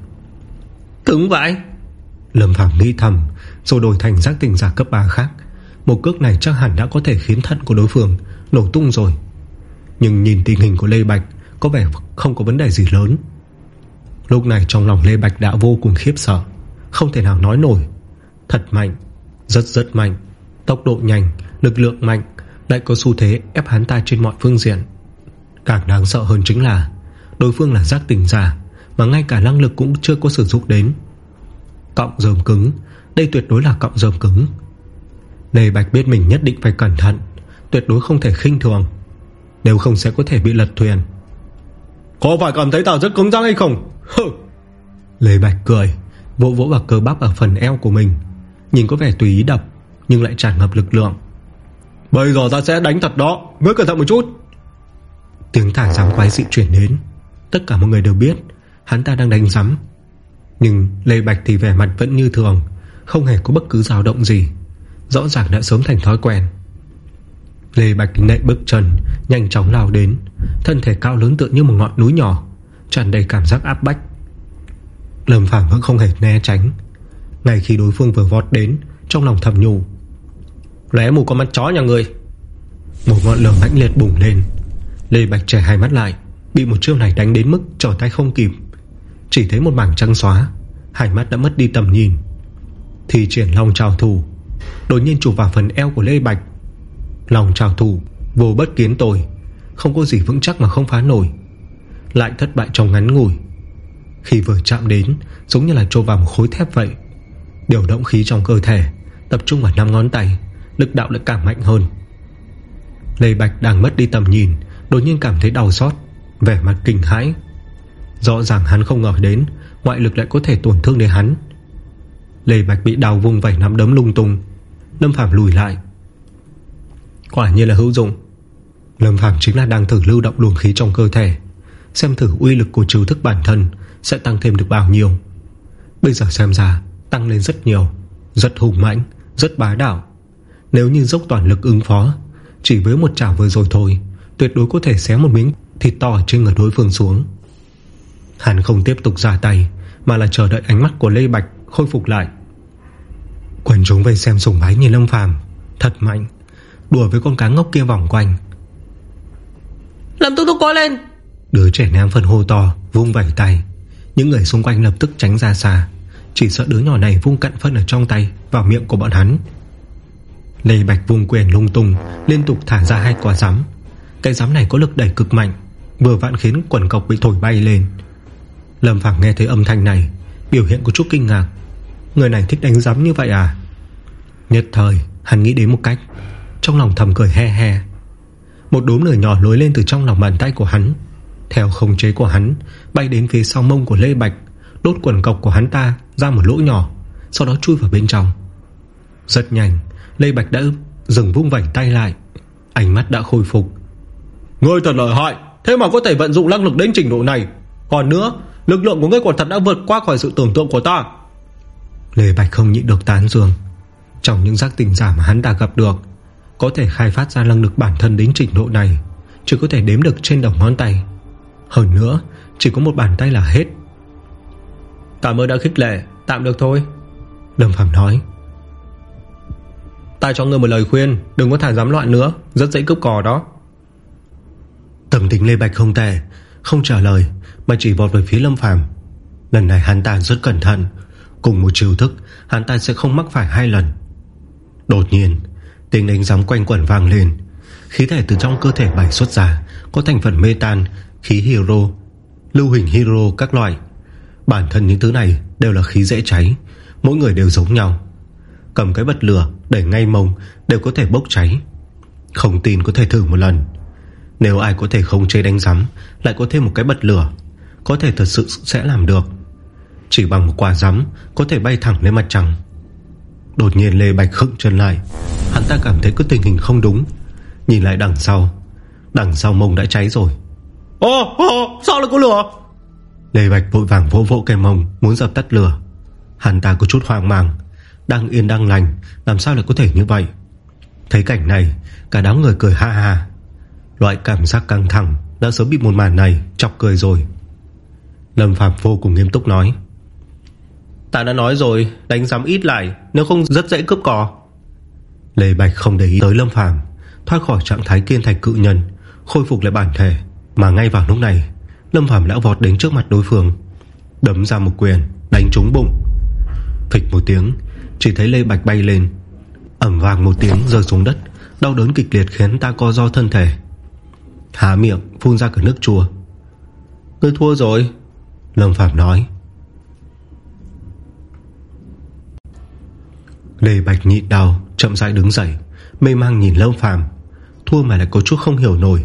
Cứng vậy? Lâm Phàm nghĩ thầm Rồi đổi thành giác tình giả cấp 3 khác. Một cước này chắc hẳn đã có thể khiến thận của đối phương Nổ tung rồi. Nhưng nhìn tình hình của Lê Bạch Có vẻ không có vấn đề gì lớn. Lúc này trong lòng Lê Bạch đã vô cùng khiếp sợ Không thể nào nói nổi. Thật mạnh Rất rất mạnh Tốc độ nhanh Lực lượng mạnh Lại có xu thế ép hắn ta trên mọi phương diện Càng đáng sợ hơn chính là Đối phương là giác tình giả Mà ngay cả năng lực cũng chưa có sử dụng đến. Cọng dơm cứng Đây tuyệt đối là cọng dơm cứng. Lê Bạch biết mình nhất định phải cẩn thận Tuyệt đối không thể khinh thường Nếu không sẽ có thể bị lật thuyền. Có phải cảm thấy tao rất cứng rắn hay không? Hừ. Lê Bạch cười Vỗ vỗ vào cơ bắp ở phần eo của mình Nhìn có vẻ tùy ý đập Nhưng lại tràn ngập lực lượng. Bây giờ ta sẽ đánh thật đó Ngươi cẩn thận một chút Tiếng thả giám quái dị chuyển đến. Tất cả mọi người đều biết, Hắn ta đang đánh giám Nhưng Lê Bạch thì vẻ mặt vẫn như thường, Không hề có bất cứ dao động gì. Rõ ràng đã sớm thành thói quen. Lê Bạch nệ bước chân, Nhanh chóng lao đến. Thân thể cao lớn tựa như một ngọn núi nhỏ, tràn đầy cảm giác áp bách. Lâm Phàm vẫn không hề né tránh. Ngay khi đối phương vừa vọt đến, Trong lòng thầm nhủ Lé mù con mắt chó nhà người. Một ngọn lửa mãnh liệt bùng lên. Lê Bạch trẻ hai mắt lại, Bị một chiêu này đánh đến mức trở tay không kịp Chỉ thấy một mảng trăng xóa, Hai mắt đã mất đi tầm nhìn. Thì triển lòng trào thủ, Đột nhiên chụp vào phần eo của Lê Bạch. Lòng trào thủ, Vô bất kiến tội, Không có gì vững chắc mà không phá nổi, Lại thất bại trong ngắn ngủi. Khi vừa chạm đến, Giống như là trôi vào một khối thép vậy, Điều động khí trong cơ thể, Tập trung vào 5 ngón tay, Lực đạo lại càng mạnh hơn. Lê Bạch đang mất đi tầm nhìn Đột nhiên cảm thấy đau xót, Vẻ mặt kinh hãi. Rõ ràng hắn không ngờ đến, Ngoại lực lại có thể tổn thương đến hắn. Lê Bạch bị đau vùng vẩy nắm đấm lung tung, Lâm Phàm lùi lại. Quả nhiên là hữu dụng. Lâm Phàm chính là đang thử lưu động luồng khí trong cơ thể, Xem thử uy lực của chiêu thức bản thân Sẽ tăng thêm được bao nhiêu. Bây giờ xem ra, Tăng lên rất nhiều, Rất hùng mãnh, Rất bá đạo. Nếu như dốc toàn lực ứng phó, Chỉ với một chảo vừa rồi thôi Tuyệt đối có thể xé một miếng thịt to trên người đối phương xuống. Hắn không tiếp tục ra tay Mà là chờ đợi ánh mắt của Lê Bạch Khôi phục lại. Quần chúng về xem sùng bái nhìn Lâm Phàm Thật mạnh Đùa với con cá ngốc kia vòng quanh. Lâm Túc Túc có lên! Đứa trẻ nam phần hô to Vung vẩy tay. Những người xung quanh lập tức tránh ra xa Chỉ sợ đứa nhỏ này vung cận phân ở trong tay Vào miệng của bọn hắn. Lê Bạch vùng quyền lung tung Liên tục thả ra hai quả giám cái giám này có lực đẩy cực mạnh, Vừa vạn khiến quần cọc bị thổi bay lên. Lâm Phàm nghe thấy âm thanh này, Biểu hiện có chút kinh ngạc. Người này thích đánh giám như vậy à? Nhất thời, hắn nghĩ đến một cách, Trong lòng thầm cười he he. Một đốm lửa nhỏ lối lên từ trong lòng bàn tay của hắn. Theo không chế của hắn, Bay đến phía sau mông của Lê Bạch, Đốt quần cọc của hắn ta ra một lỗ nhỏ, Sau đó chui vào bên trong. Rất nhanh, Lê Bạch đã dừng vung vảnh tay lại. Ánh mắt đã khôi phục Ngươi thật lợi hại Thế mà có thể vận dụng năng lực đến trình độ này. Còn nữa Lực lượng của ngươi quả thật đã vượt qua khỏi sự tưởng tượng của ta. Lê Bạch không nhịn được tán dương. Trong những giác tình giả mà hắn đã gặp được Có thể khai phát ra năng lực bản thân đến trình độ này Chỉ có thể đếm được trên đầu ngón tay. Hơn nữa Chỉ có một bàn tay là hết. Cảm ơn đã khích lệ Tạm được thôi. Lâm Phạm nói. Ta cho người một lời khuyên Đừng có thả dám loạn nữa Rất dễ cướp cò đó tầng tính Lê Bạch không tệ. Không trả lời Mà chỉ vọt về phía Lâm Phàm. Lần này hắn ta rất cẩn thận. Cùng một chiều thức Hắn ta sẽ không mắc phải hai lần. Đột nhiên Tiếng đánh gióng quanh quẩn vang lên. Khí thể từ trong cơ thể bảy xuất ra Có thành phần metan, khí hero Lưu hình hero các loại. Bản thân những thứ này đều là khí dễ cháy Mỗi người đều giống nhau. Cầm cái bật lửa đẩy ngay mông Đều có thể bốc cháy. Không tin có thể thử một lần. Nếu ai có thể không chế đánh giám Lại có thêm một cái bật lửa Có thể thật sự sẽ làm được. Chỉ bằng một quả giám Có thể bay thẳng lên mặt trăng. Đột nhiên Lê Bạch khựng chân lại. Hắn ta cảm thấy có tình hình không đúng. Nhìn lại đằng sau Đằng sau mông đã cháy rồi. Ồ, ồ sao lại có lửa? Lê Bạch vội vàng vỗ vỗ cây mông Muốn dập tắt lửa. Hắn ta có chút hoang mang Đang yên đang lành Làm sao lại có thể như vậy? Thấy cảnh này Cả đám người cười ha ha Loại cảm giác căng thẳng Đã sớm bị một màn này chọc cười rồi. Lâm Phạm vô cùng nghiêm túc nói Ta đã nói rồi Đánh giám ít lại Nếu không rất dễ cướp cò. Lê Bạch không để ý tới Lâm Phàm Thoát khỏi trạng thái kiên thành cự nhân Khôi phục lại bản thể Mà ngay vào lúc này Lâm Phàm đã vọt đến trước mặt đối phương Đấm ra một quyền Đánh trúng bụng. Phịch một tiếng Chỉ thấy Lê Bạch bay lên. Ẩm vàng một tiếng rơi xuống đất Đau đớn kịch liệt khiến ta co do thân thể Há miệng, phun ra cả nước chua. Tôi thua rồi, Lâm Phạm nói. Lê Bạch nhịn đau, Chậm rãi đứng dậy, Mê mang nhìn Lâm phàm Thua mà lại có chút không hiểu nổi.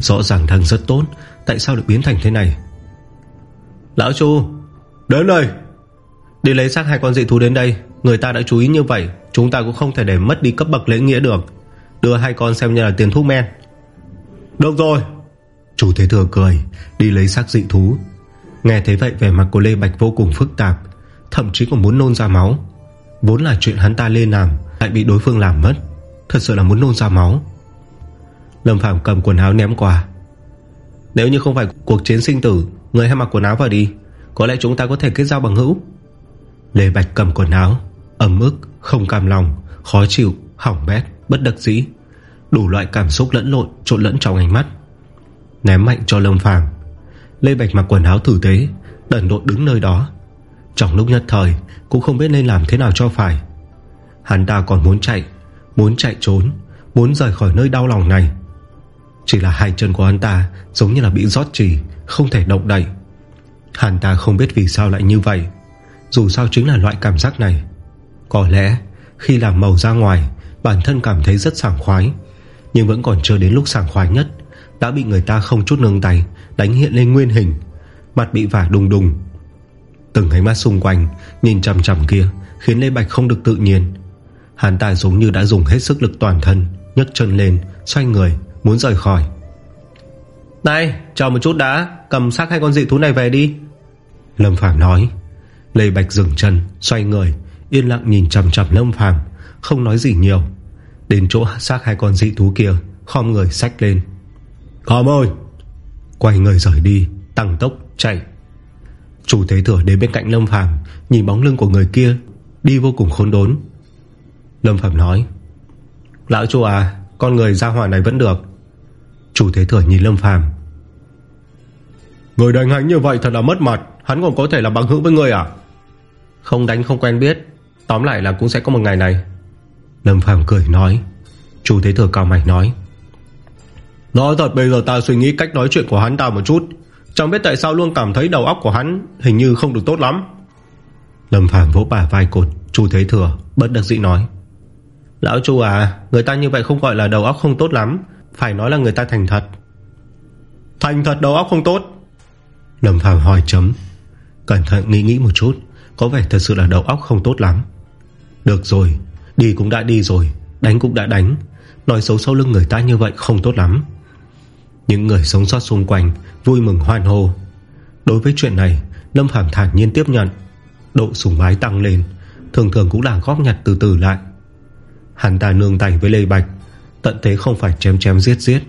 Rõ ràng thằng rất tốt, Tại sao được biến thành thế này? Lão Chu, Đến đây. Đi lấy xác hai con dị thú đến đây, Người ta đã chú ý như vậy, Chúng ta cũng không thể để mất đi cấp bậc lễ nghĩa được. Đưa hai con xem như là tiền thuốc men. Được rồi. Chủ Thế Thừa cười Đi lấy xác dị thú. Nghe thấy vậy vẻ mặt của Lê Bạch vô cùng phức tạp Thậm chí còn muốn nôn ra máu. Vốn là chuyện hắn ta lên làm Lại bị đối phương làm mất. Thật sự là muốn nôn ra máu. Lâm Phạm cầm quần áo ném qua. Nếu như không phải cuộc chiến sinh tử Người hãy mặc quần áo vào đi. Có lẽ chúng ta có thể kết giao bằng hữu. Lê Bạch cầm quần áo Ấm ức, không cam lòng Khó chịu, hỏng bét, bất đắc dĩ. Đủ loại cảm xúc lẫn lộn Trộn lẫn trong ánh mắt. Ném mạnh cho Lâm Phàm. Lê Bạch mặc quần áo tử tế, Đần độn đứng nơi đó. Trong lúc nhất thời, cũng không biết nên làm thế nào cho phải. Hắn ta còn muốn chạy Muốn chạy trốn, Muốn rời khỏi nơi đau lòng này. Chỉ là hai chân của hắn ta Giống như là bị rót trì, Không thể động đậy. Hắn ta không biết vì sao lại như vậy. Dù sao chính là loại cảm giác này. Có lẽ, khi làm màu ra ngoài, Bản thân cảm thấy rất sảng khoái. Nhưng vẫn còn chưa đến lúc sảng khoái nhất. Đã bị người ta không chút nương tay Đánh hiện lên nguyên hình Mặt bị vả đùng đùng. Từng ánh mắt xung quanh Nhìn chầm chầm kia Khiến Lê Bạch không được tự nhiên. Hắn ta giống như đã dùng hết sức lực toàn thân nhấc chân lên Xoay người Muốn rời khỏi. Này chờ một chút đã Cầm xác hai con dị thú này về đi. Lâm Phàm nói. Lê Bạch dừng chân Xoay người Yên lặng nhìn chầm chầm Lâm Phàm Không nói gì nhiều Đến chỗ xác hai con dị thú kia, Khom người xách lên. Khom ơi! Quay người rời đi, Tăng tốc chạy. Chủ thế thừa đến bên cạnh Lâm Phàm, Nhìn bóng lưng của người kia, Đi vô cùng khốn đốn. Lâm Phàm nói, Lão chú à Con người ra hỏa này vẫn được. Chủ thế thừa nhìn Lâm Phàm, Người đánh hắn như vậy thật là mất mặt, Hắn còn có thể là bằng hữu với người à? Không đánh không quen biết, Tóm lại là cũng sẽ có một ngày này. Lâm Phàm cười nói. Chu Thế Thừa cao mày nói. Nói thật bây giờ ta suy nghĩ cách nói chuyện của hắn ta một chút. Chẳng biết tại sao luôn cảm thấy đầu óc của hắn Hình như không được tốt lắm. Lâm Phàm vỗ bả vai cột. Chu Thế Thừa bất đắc dĩ nói. Lão Chu à Người ta như vậy không gọi là đầu óc không tốt lắm. Phải nói là người ta thành thật. Thành thật đầu óc không tốt. Lâm Phàm hỏi chấm. Cẩn thận nghĩ nghĩ một chút Có vẻ thật sự là đầu óc không tốt lắm. Được rồi Đi cũng đã đi rồi, Đánh cũng đã đánh. Nói xấu sau lưng người ta như vậy không tốt lắm. Những người sống sót xung quanh Vui mừng hoan hô. Đối với chuyện này, Lâm Phàm thản nhiên tiếp nhận. Độ sùng bái tăng lên, Thường thường cũng là góp nhặt từ từ lại. Hắn ta nương tay với Lê Bạch, Tận thế không phải chém chém giết giết,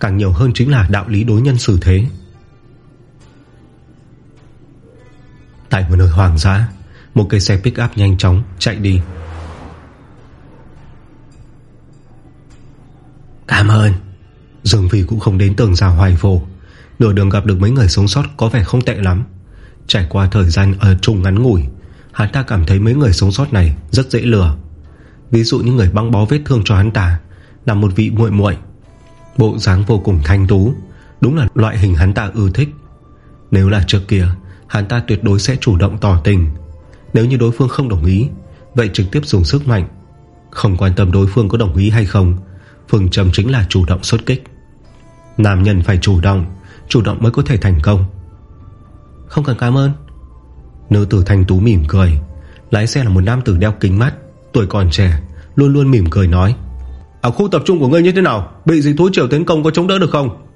Càng nhiều hơn chính là đạo lý đối nhân xử thế. Tại một nơi hoàng dã, Một cây xe pick up nhanh chóng chạy đi. Cảm ơn. Dương Phi cũng không đến tường rào hoài vô. Nửa đường gặp được mấy người sống sót Có vẻ không tệ lắm. Trải qua thời gian ở chung ngắn ngủi, Hắn ta cảm thấy mấy người sống sót này Rất dễ lừa. Ví dụ như người băng bó vết thương cho hắn ta Là một vị muội muội. Bộ dáng vô cùng thanh tú, Đúng là loại hình hắn ta ưa thích. Nếu là trước kia, Hắn ta tuyệt đối sẽ chủ động tỏ tình. Nếu như đối phương không đồng ý, Vậy trực tiếp dùng sức mạnh. Không quan tâm đối phương có đồng ý hay không Phương châm chính là chủ động xuất kích. Nam nhân phải chủ động Chủ động mới có thể thành công. Không cần cảm ơn. Nữ tử thanh tú mỉm cười, Lái xe là một nam tử đeo kính mắt, Tuổi còn trẻ, Luôn luôn mỉm cười nói, Ở khu tập trung của ngươi như thế nào? Bị dị thú triều tiến công có chống đỡ được không?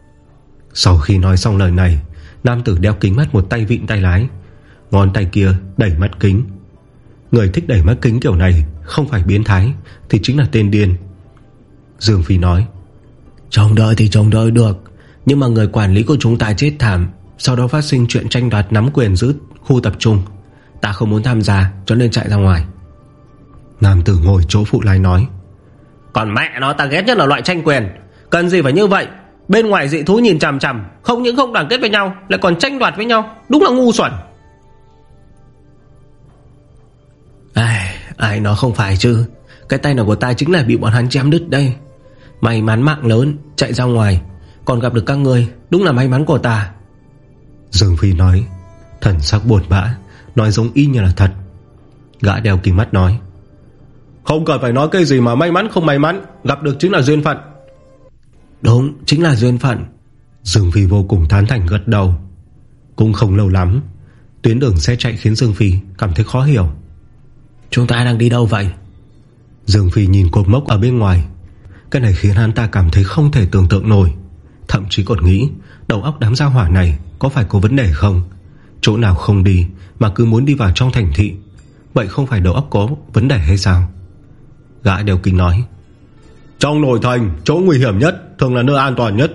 Sau khi nói xong lời này, Nam tử đeo kính mắt một tay vịn tay lái, Ngón tay kia đẩy mắt kính. Người thích đẩy mắt kính kiểu này Không phải biến thái Thì chính là tên điên. Dương Phi nói. Trông đợi thì trông đợi được Nhưng mà người quản lý của chúng ta chết thảm Sau đó phát sinh chuyện tranh đoạt nắm quyền giữ khu tập trung. Ta không muốn tham gia cho nên chạy ra ngoài. Nam tử ngồi chỗ phụ lái nói. Còn mẹ nó ta ghét nhất là loại tranh quyền. Cần gì phải như vậy? Bên ngoài dị thú nhìn chằm chằm Không những không đoàn kết với nhau Lại còn tranh đoạt với nhau. Đúng là ngu xuẩn. Ai, ai nói không phải chứ? Cái tay nào của ta chính là bị bọn hắn chém đứt đây May mắn mạng lớn Chạy ra ngoài. Còn gặp được các người Đúng là may mắn của ta. Dương Phi nói Thần sắc buồn bã Nói giống y như là thật. Gã đeo kính mắt nói Không cần phải nói cái gì mà may mắn không may mắn Gặp được chính là duyên phận. Đúng chính là duyên phận. Dương Phi vô cùng tán thành gật đầu. Cũng không lâu lắm Tuyến đường xe chạy khiến Dương Phi cảm thấy khó hiểu. Chúng ta đang đi đâu vậy? Dương Phi nhìn cột mốc ở bên ngoài cái này khiến hắn ta cảm thấy không thể tưởng tượng nổi. Thậm chí còn nghĩ, Đầu óc đám gia hỏa này Có phải có vấn đề không? Chỗ nào không đi Mà cứ muốn đi vào trong thành thị, Vậy không phải đầu óc có vấn đề hay sao? Gã đều kinh nói, Trong nội thành, Chỗ nguy hiểm nhất Thường là nơi an toàn nhất.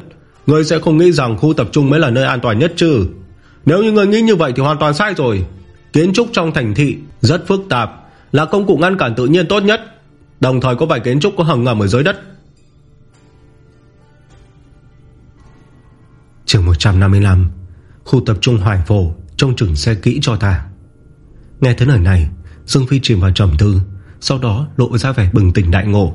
Người sẽ không nghĩ rằng khu tập trung mới là nơi an toàn nhất chứ. Nếu như người nghĩ như vậy thì hoàn toàn sai rồi. Kiến trúc trong thành thị Rất phức tạp, Là công cụ ngăn cản tự nhiên tốt nhất. Đồng thời có vài kiến trúc có hầm ngầm ở dưới đất. Trường 155 Khu tập trung Hoài Phổ Trông chừng xe kỹ cho ta. Nghe thấy lời này Dương Phi chìm vào trầm tư Sau đó lộ ra vẻ bừng tỉnh đại ngộ.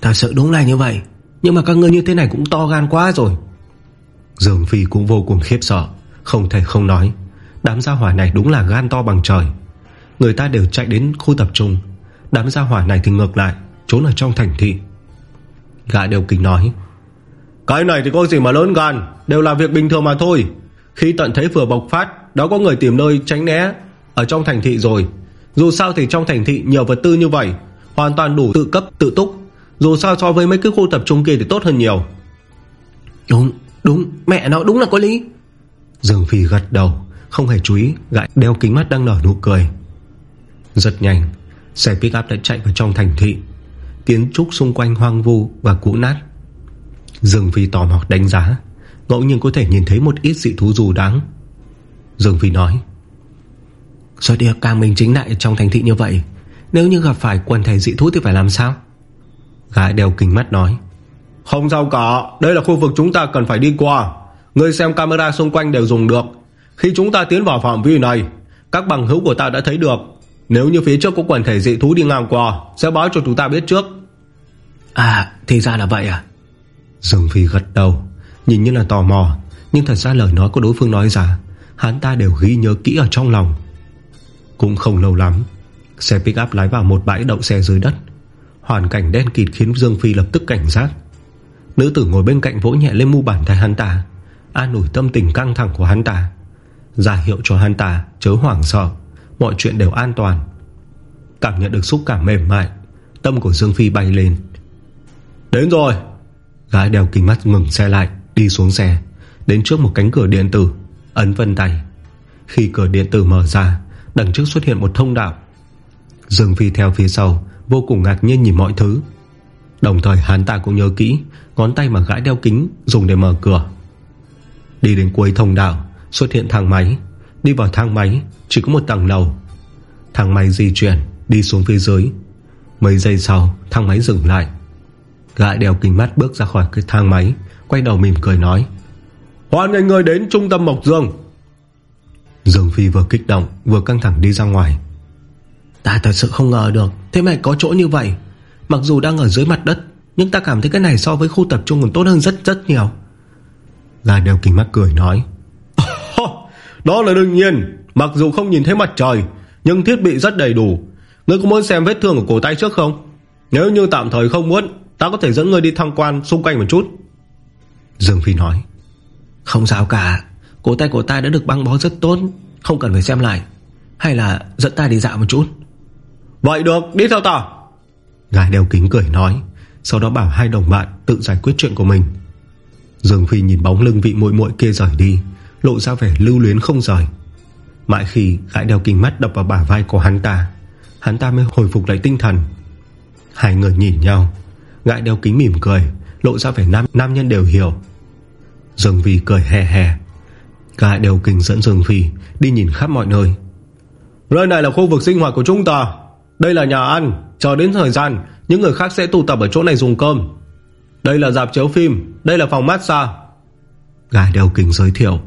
Ta sợ đúng là như vậy Nhưng mà các ngươi như thế này cũng to gan quá rồi. Dương Phi cũng vô cùng khiếp sợ Không thể không nói Đám gia hỏa này đúng là gan to bằng trời. Người ta đều chạy đến khu tập trung Đám gia hỏa này thì ngược lại Trốn ở trong thành thị. Gã đều kinh nói Cái này thì có gì mà lớn gan Đều là việc bình thường mà thôi. Khi tận thế vừa bộc phát Đó có người tìm nơi tránh né Ở trong thành thị rồi. Dù sao thì trong thành thị nhiều vật tư như vậy Hoàn toàn đủ tự cấp tự túc. Dù sao so với mấy cái khu tập trung kia thì tốt hơn nhiều. Đúng đúng Mẹ nó đúng là có lý. Dương Phi gật đầu Không hề chú ý Gã đeo kính mắt đang nở nụ cười. Rất nhanh Xe pick up đã chạy vào trong thành thị. Kiến trúc xung quanh hoang vu và cũ nát Dương Phi tò mò đánh giá. Ngẫu nhiên có thể nhìn thấy một ít dị thú dù đáng. Dương Phi nói Rồi địa càng mình chính lại trong thành thị như vậy? Nếu như gặp phải quần thể dị thú thì phải làm sao? Gái đeo kính mắt nói Không sao cả Đây là khu vực chúng ta cần phải đi qua. Người xem camera xung quanh đều dùng được. Khi chúng ta tiến vào phạm vi này Các bằng hữu của ta đã thấy được. Nếu như phía trước có quần thể dị thú đi ngang qua Sẽ báo cho chúng ta biết trước. À thì ra là vậy à Dương Phi gật đầu, Nhìn như là tò mò, Nhưng thật ra lời nói của đối phương nói ra, Hắn ta đều ghi nhớ kỹ ở trong lòng. Cũng không lâu lắm, Xe pick up lái vào một bãi đậu xe dưới đất. Hoàn cảnh đen kịt khiến Dương Phi lập tức cảnh giác. Nữ tử ngồi bên cạnh vỗ nhẹ lên mu bàn tay hắn ta, An ủi tâm tình căng thẳng của hắn ta. Giả hiệu cho hắn ta chớ hoảng sợ, Mọi chuyện đều an toàn. Cảm nhận được xúc cảm mềm mại, Tâm của Dương Phi bay lên. Đến rồi! Gái đeo kính mắt ngừng xe lại, Đi xuống xe. Đến trước một cánh cửa điện tử, Ấn vân tay. Khi cửa điện tử mở ra, Đằng trước xuất hiện một thông đạo. Dương Phi theo phía sau, Vô cùng ngạc nhiên nhìn mọi thứ. Đồng thời, hắn ta cũng nhớ kỹ, Ngón tay mà gãi đeo kính dùng để mở cửa. Đi đến cuối thông đạo, Xuất hiện thang máy. Đi vào thang máy, chỉ có một tầng lầu. Thang máy di chuyển, Đi xuống phía dưới. Mấy giây sau, thang máy dừng lại. Gã đeo kính mắt bước ra khỏi cái thang máy Quay đầu mỉm cười nói Hoan nghênh người đến trung tâm Mộc Dương. Dương Phi vừa kích động Vừa căng thẳng đi ra ngoài. Ta thật sự không ngờ được Thế mà có chỗ như vậy. Mặc dù đang ở dưới mặt đất Nhưng ta cảm thấy cái này so với khu tập trung còn tốt hơn rất rất nhiều. Gã đeo kính mắt cười nói Đó là đương nhiên. Mặc dù không nhìn thấy mặt trời Nhưng thiết bị rất đầy đủ. Ngươi có muốn xem vết thương ở cổ tay trước không? Nếu như tạm thời không muốn Ta có thể dẫn ngươi đi tham quan xung quanh một chút. Dương Phi nói Không sao cả. Cổ tay của ta đã được băng bó rất tốt Không cần phải xem lại. Hay là dẫn ta đi dạo một chút. Vậy được đi theo ta. Gái đeo kính cười nói Sau đó bảo hai đồng bạn tự giải quyết chuyện của mình. Dương Phi nhìn bóng lưng vị muội muội kia rời đi Lộ ra vẻ lưu luyến không rời. Mãi khi gãi đeo kính mắt đập vào bả vai của hắn ta Hắn ta mới hồi phục lại tinh thần. Hai người nhìn nhau Ngại đeo kính mỉm cười Lộ ra vẻ nam, nam nhân đều hiểu. Dương Phi cười hè hè. Gãi đeo kính dẫn Dương Phi Đi nhìn khắp mọi nơi. Nơi này là khu vực sinh hoạt của chúng ta. Đây là nhà ăn. Chờ đến thời gian Những người khác sẽ tụ tập ở chỗ này dùng cơm. Đây là dạp chiếu phim. Đây là phòng massage. Gái đeo kính giới thiệu.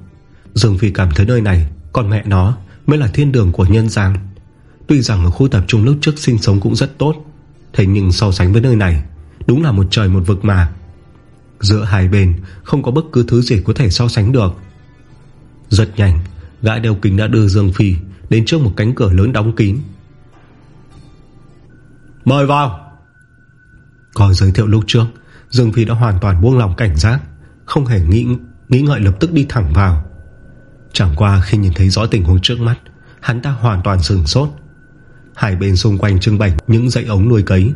Dương Phi cảm thấy nơi này Còn mẹ nó mới là thiên đường của nhân gian. Tuy rằng ở khu tập trung lúc trước sinh sống cũng rất tốt Thế nhưng so sánh với nơi này Đúng là một trời một vực mà. Giữa hai bên Không có bất cứ thứ gì có thể so sánh được. Rất nhanh Gã đeo kính đã đưa Dương Phi Đến trước một cánh cửa lớn đóng kín. Mời vào! Có giới thiệu lúc trước Dương Phi đã hoàn toàn buông lòng cảnh giác Không hề nghĩ, nghĩ ngợi lập tức đi thẳng vào. Chẳng qua khi nhìn thấy rõ tình huống trước mắt Hắn ta hoàn toàn sừng sốt. Hai bên xung quanh trưng bày những dãy ống nuôi cấy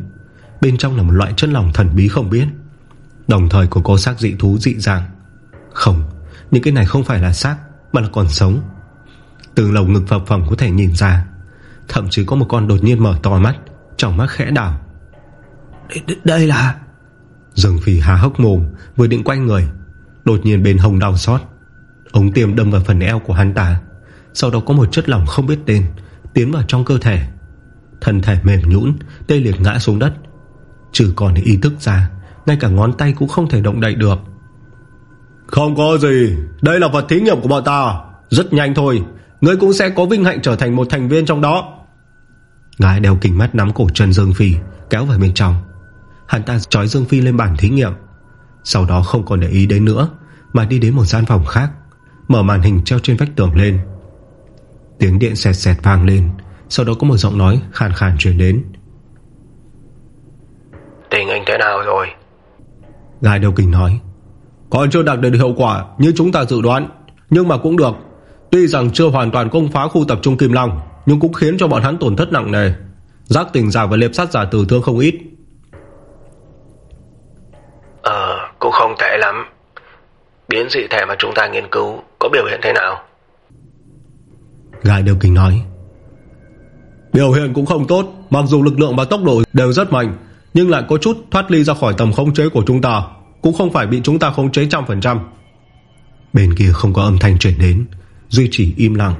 Bên trong là một loại chất lỏng thần bí không biết. Đồng thời có có xác dị thú dị dạng. Không Những cái này không phải là xác Mà là còn sống. Từ lồng ngực phập phồng có thể nhìn ra Thậm chí có một con đột nhiên mở to mắt Trong mắt khẽ đảo. Đây, đây là Dương Phi há hốc mồm Vừa định quay người Đột nhiên bên hồng đau xót. Ống tiêm đâm vào phần eo của hắn ta. Sau đó có một chất lỏng không biết tên Tiến vào trong cơ thể. Thân thể mềm nhũn Tê liệt ngã xuống đất Trừ còn ý thức ra Ngay cả ngón tay cũng không thể động đậy được. Không có gì Đây là vật thí nghiệm của bọn ta. Rất nhanh thôi Ngươi cũng sẽ có vinh hạnh trở thành một thành viên trong đó. Gái đeo kính mắt nắm cổ chân Dương Phi Kéo vào bên trong. Hắn ta trói Dương Phi lên bàn thí nghiệm. Sau đó không còn để ý đến nữa Mà đi đến một gian phòng khác Mở màn hình treo trên vách tường lên. Tiếng điện xẹt xẹt vang lên Sau đó có một giọng nói khàn khàn truyền đến Tình hình thế nào rồi? Gái đầu kính nói Còn chưa đạt được hiệu quả như chúng ta dự đoán Nhưng mà cũng được. Tuy rằng chưa hoàn toàn công phá khu tập trung Kim Long Nhưng cũng khiến cho bọn hắn tổn thất nặng nề. Giác tình giả và liệp sát giả tử thương không ít. Ờ cũng không tệ lắm. Biến dị thể mà chúng ta nghiên cứu Có biểu hiện thế nào? Gái đều kính nói Biểu hiện cũng không tốt Mặc dù lực lượng và tốc độ đều rất mạnh Nhưng lại có chút thoát ly ra khỏi tầm khống chế của chúng ta Cũng không phải bị chúng ta khống chế trăm phần trăm. Bên kia không có âm thanh chuyển đến Duy trì im lặng.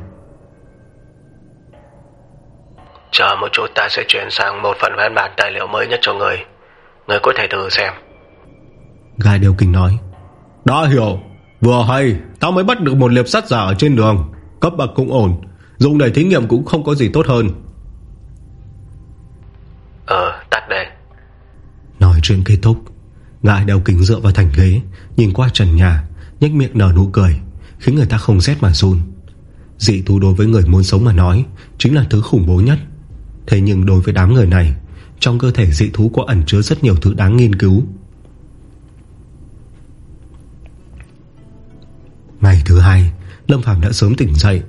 Chờ một chút ta sẽ chuyển sang một phần văn bản tài liệu mới nhất cho người. Người có thể thử xem. Gai đều kinh nói Đã hiểu. Vừa hay Tao mới bắt được một liệp sắt giả ở trên đường. Cấp bậc cũng ổn Dùng để thí nghiệm cũng không có gì tốt hơn chuyện kết thúc Ngại đeo kính dựa vào thành ghế, Nhìn qua trần nhà, nhếch miệng nở nụ cười, Khiến người ta không rét mà run. Dị thú đối với người muốn sống mà nói, Chính là thứ khủng bố nhất. Thế nhưng đối với đám người này, Trong cơ thể dị thú có ẩn chứa rất nhiều thứ đáng nghiên cứu. Ngày thứ hai, Lâm Phàm đã sớm tỉnh dậy.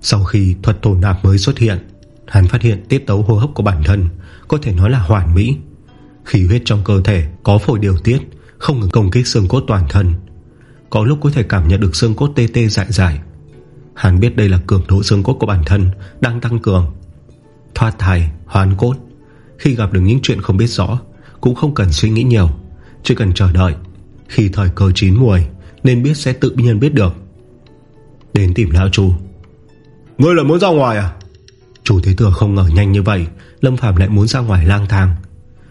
Sau khi thuật tổ nạp mới xuất hiện, Hắn phát hiện tiết tấu hô hấp của bản thân Có thể nói là hoàn mỹ. Khí huyết trong cơ thể có phổi điều tiết Không ngừng công kích xương cốt toàn thân. Có lúc có thể cảm nhận được xương cốt tê tê dại dại. Hắn biết đây là cường độ xương cốt của bản thân Đang tăng cường. Thoát thai, hoán cốt. Khi gặp được những chuyện không biết rõ Cũng không cần suy nghĩ nhiều Chỉ cần chờ đợi. Khi thời cơ chín muồi Nên biết sẽ tự nhiên biết được. Đến tìm lão chú Ngươi là muốn ra ngoài à? Chủ thế thừa không ngờ nhanh như vậy Lâm Phạm lại muốn ra ngoài lang thang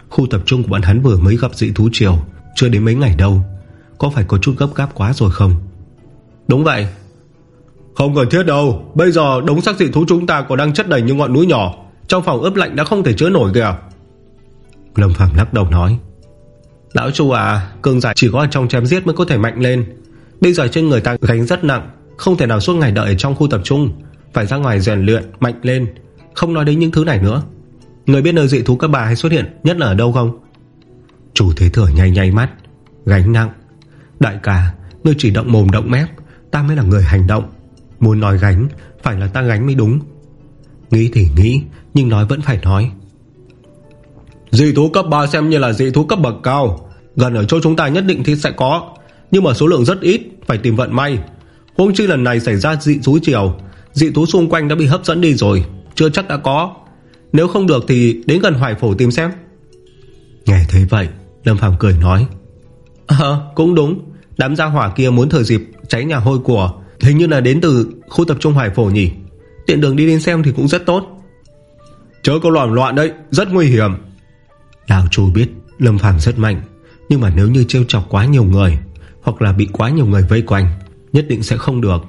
Khu tập trung của bọn hắn vừa mới gặp dị thú triều Chưa đến mấy ngày đâu. Có phải có chút gấp gáp quá rồi không? Đúng vậy. Không cần thiết đâu. Bây giờ đống xác dị thú chúng ta còn đang chất đầy như ngọn núi nhỏ. Trong phòng ướp lạnh đã không thể chứa nổi kìa. Lâm Phạm lắc đầu nói. Lão chu à Cường giải chỉ có ở trong chém giết mới có thể mạnh lên. Bây giờ trên người ta gánh rất nặng Không thể nào suốt ngày đợi trong khu tập trung. Phải ra ngoài rèn luyện mạnh lên. Không nói đến những thứ này nữa Người biết nơi dị thú cấp bà hay xuất hiện, Nhất là ở đâu không? Chủ thế thừa nhay nhay mắt, Gánh nặng. Đại ca Ngươi chỉ động mồm động mép, Ta mới là người hành động. Muốn nói gánh, Phải là ta gánh mới đúng. Nghĩ thì nghĩ, Nhưng nói vẫn phải nói. Dị thú cấp 3 xem như là dị thú cấp bậc cao. Gần ở chỗ chúng ta nhất định thì sẽ có. Nhưng mà số lượng rất ít, Phải tìm vận may. Hôm chi lần này xảy ra dị thú chiều. Dị thú xung quanh đã bị hấp dẫn đi rồi, Chưa chắc đã có. Nếu không được thì đến gần hoài phổ tìm xem. Nghe thấy vậy Lâm Phàm cười nói. Ờ cũng đúng. Đám gia hỏa kia muốn thời dịp cháy nhà hôi của. Hình như là đến từ khu tập trung hoài phổ nhỉ? Tiện đường đi đến xem thì cũng rất tốt. Chớ có loạn loạn đấy Rất nguy hiểm. Lão chú biết Lâm Phàm rất mạnh Nhưng mà nếu như trêu chọc quá nhiều người Hoặc là bị quá nhiều người vây quanh Nhất định sẽ không được.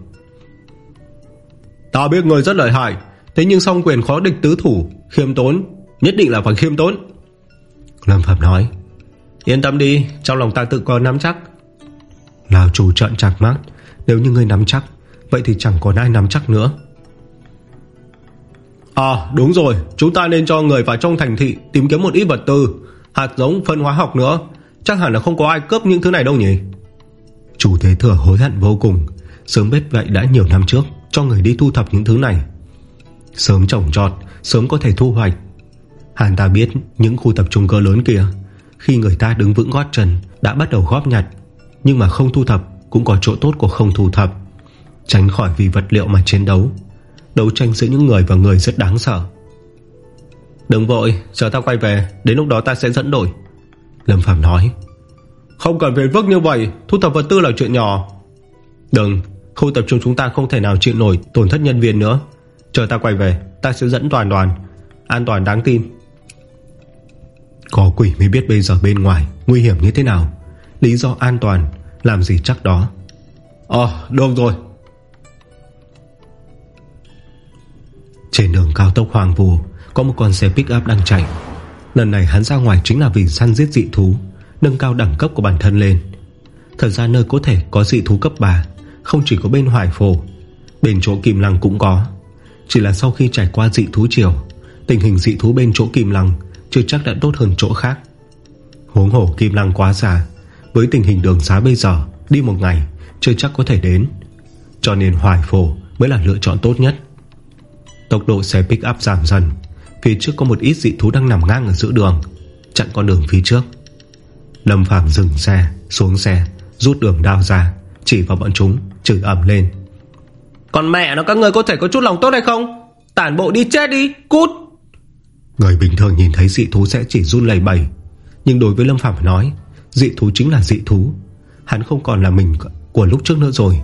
Ta biết người rất lợi hại Thế nhưng song quyền khó địch tứ thủ, Khiêm tốn, Nhất định là phải khiêm tốn. Lâm Phạm nói, Yên tâm đi, Trong lòng ta tự có nắm chắc. Lào chủ trợn chặt mắt Nếu như ngươi nắm chắc, Vậy thì chẳng còn ai nắm chắc nữa. À đúng rồi, Chúng ta nên cho người vào trong thành thị Tìm kiếm một ít vật tư, Hạt giống, phân hóa học nữa. Chắc hẳn là không có ai cướp những thứ này đâu nhỉ? Chủ thế thừa hối hận vô cùng, Sớm biết vậy đã nhiều năm trước, Cho người đi thu thập những thứ này. Sớm trồng trọt Sớm có thể thu hoạch. Hàn ta biết những khu tập trung cơ lớn kia Khi người ta đứng vững gót chân Đã bắt đầu góp nhặt. Nhưng mà không thu thập Cũng có chỗ tốt của không thu thập Tránh khỏi vì vật liệu mà chiến đấu Đấu tranh giữa những người và người rất đáng sợ. Đừng vội Chờ ta quay về Đến lúc đó ta sẽ dẫn đổi Lâm Phạm nói. Không cần phiền phức như vậy Thu thập vật tư là chuyện nhỏ. Đừng Khu tập trung chúng ta không thể nào chịu nổi Tổn thất nhân viên nữa Chờ ta quay về, Ta sẽ dẫn toàn đoàn. An toàn đáng tin. Có quỷ mới biết bây giờ bên ngoài Nguy hiểm như thế nào. Lý do an toàn, Làm gì chắc đó? Ờ được rồi. Trên đường cao tốc hoàng vù Có một con xe pick up đang chạy. Lần này hắn ra ngoài chính là vì săn giết dị thú, Nâng cao đẳng cấp của bản thân lên. Thật ra nơi có thể có dị thú cấp 3 Không chỉ có bên hoài phổ, Bên chỗ Kim Lăng cũng có. Chỉ là sau khi trải qua dị thú chiều Tình hình dị thú bên chỗ Kim Lăng Chưa chắc đã tốt hơn chỗ khác. Huống hổ Kim Lăng quá xa Với tình hình đường xá bây giờ, Đi một ngày chưa chắc có thể đến. Cho nên hoài phổ mới là lựa chọn tốt nhất. Tốc độ xe pick up giảm dần, Phía trước có một ít dị thú đang nằm ngang ở giữa đường, Chặn con đường phía trước. Lâm Phàm dừng xe, Xuống xe, Rút đường đao ra, Chỉ vào bọn chúng, Chửi ẩm lên. Còn mẹ nó các người có thể có chút lòng tốt hay không? Tản bộ đi chết đi, Cút. Người bình thường nhìn thấy dị thú sẽ chỉ run lầy bầy Nhưng đối với Lâm Phạm nói, Dị thú chính là dị thú. Hắn không còn là mình của lúc trước nữa rồi.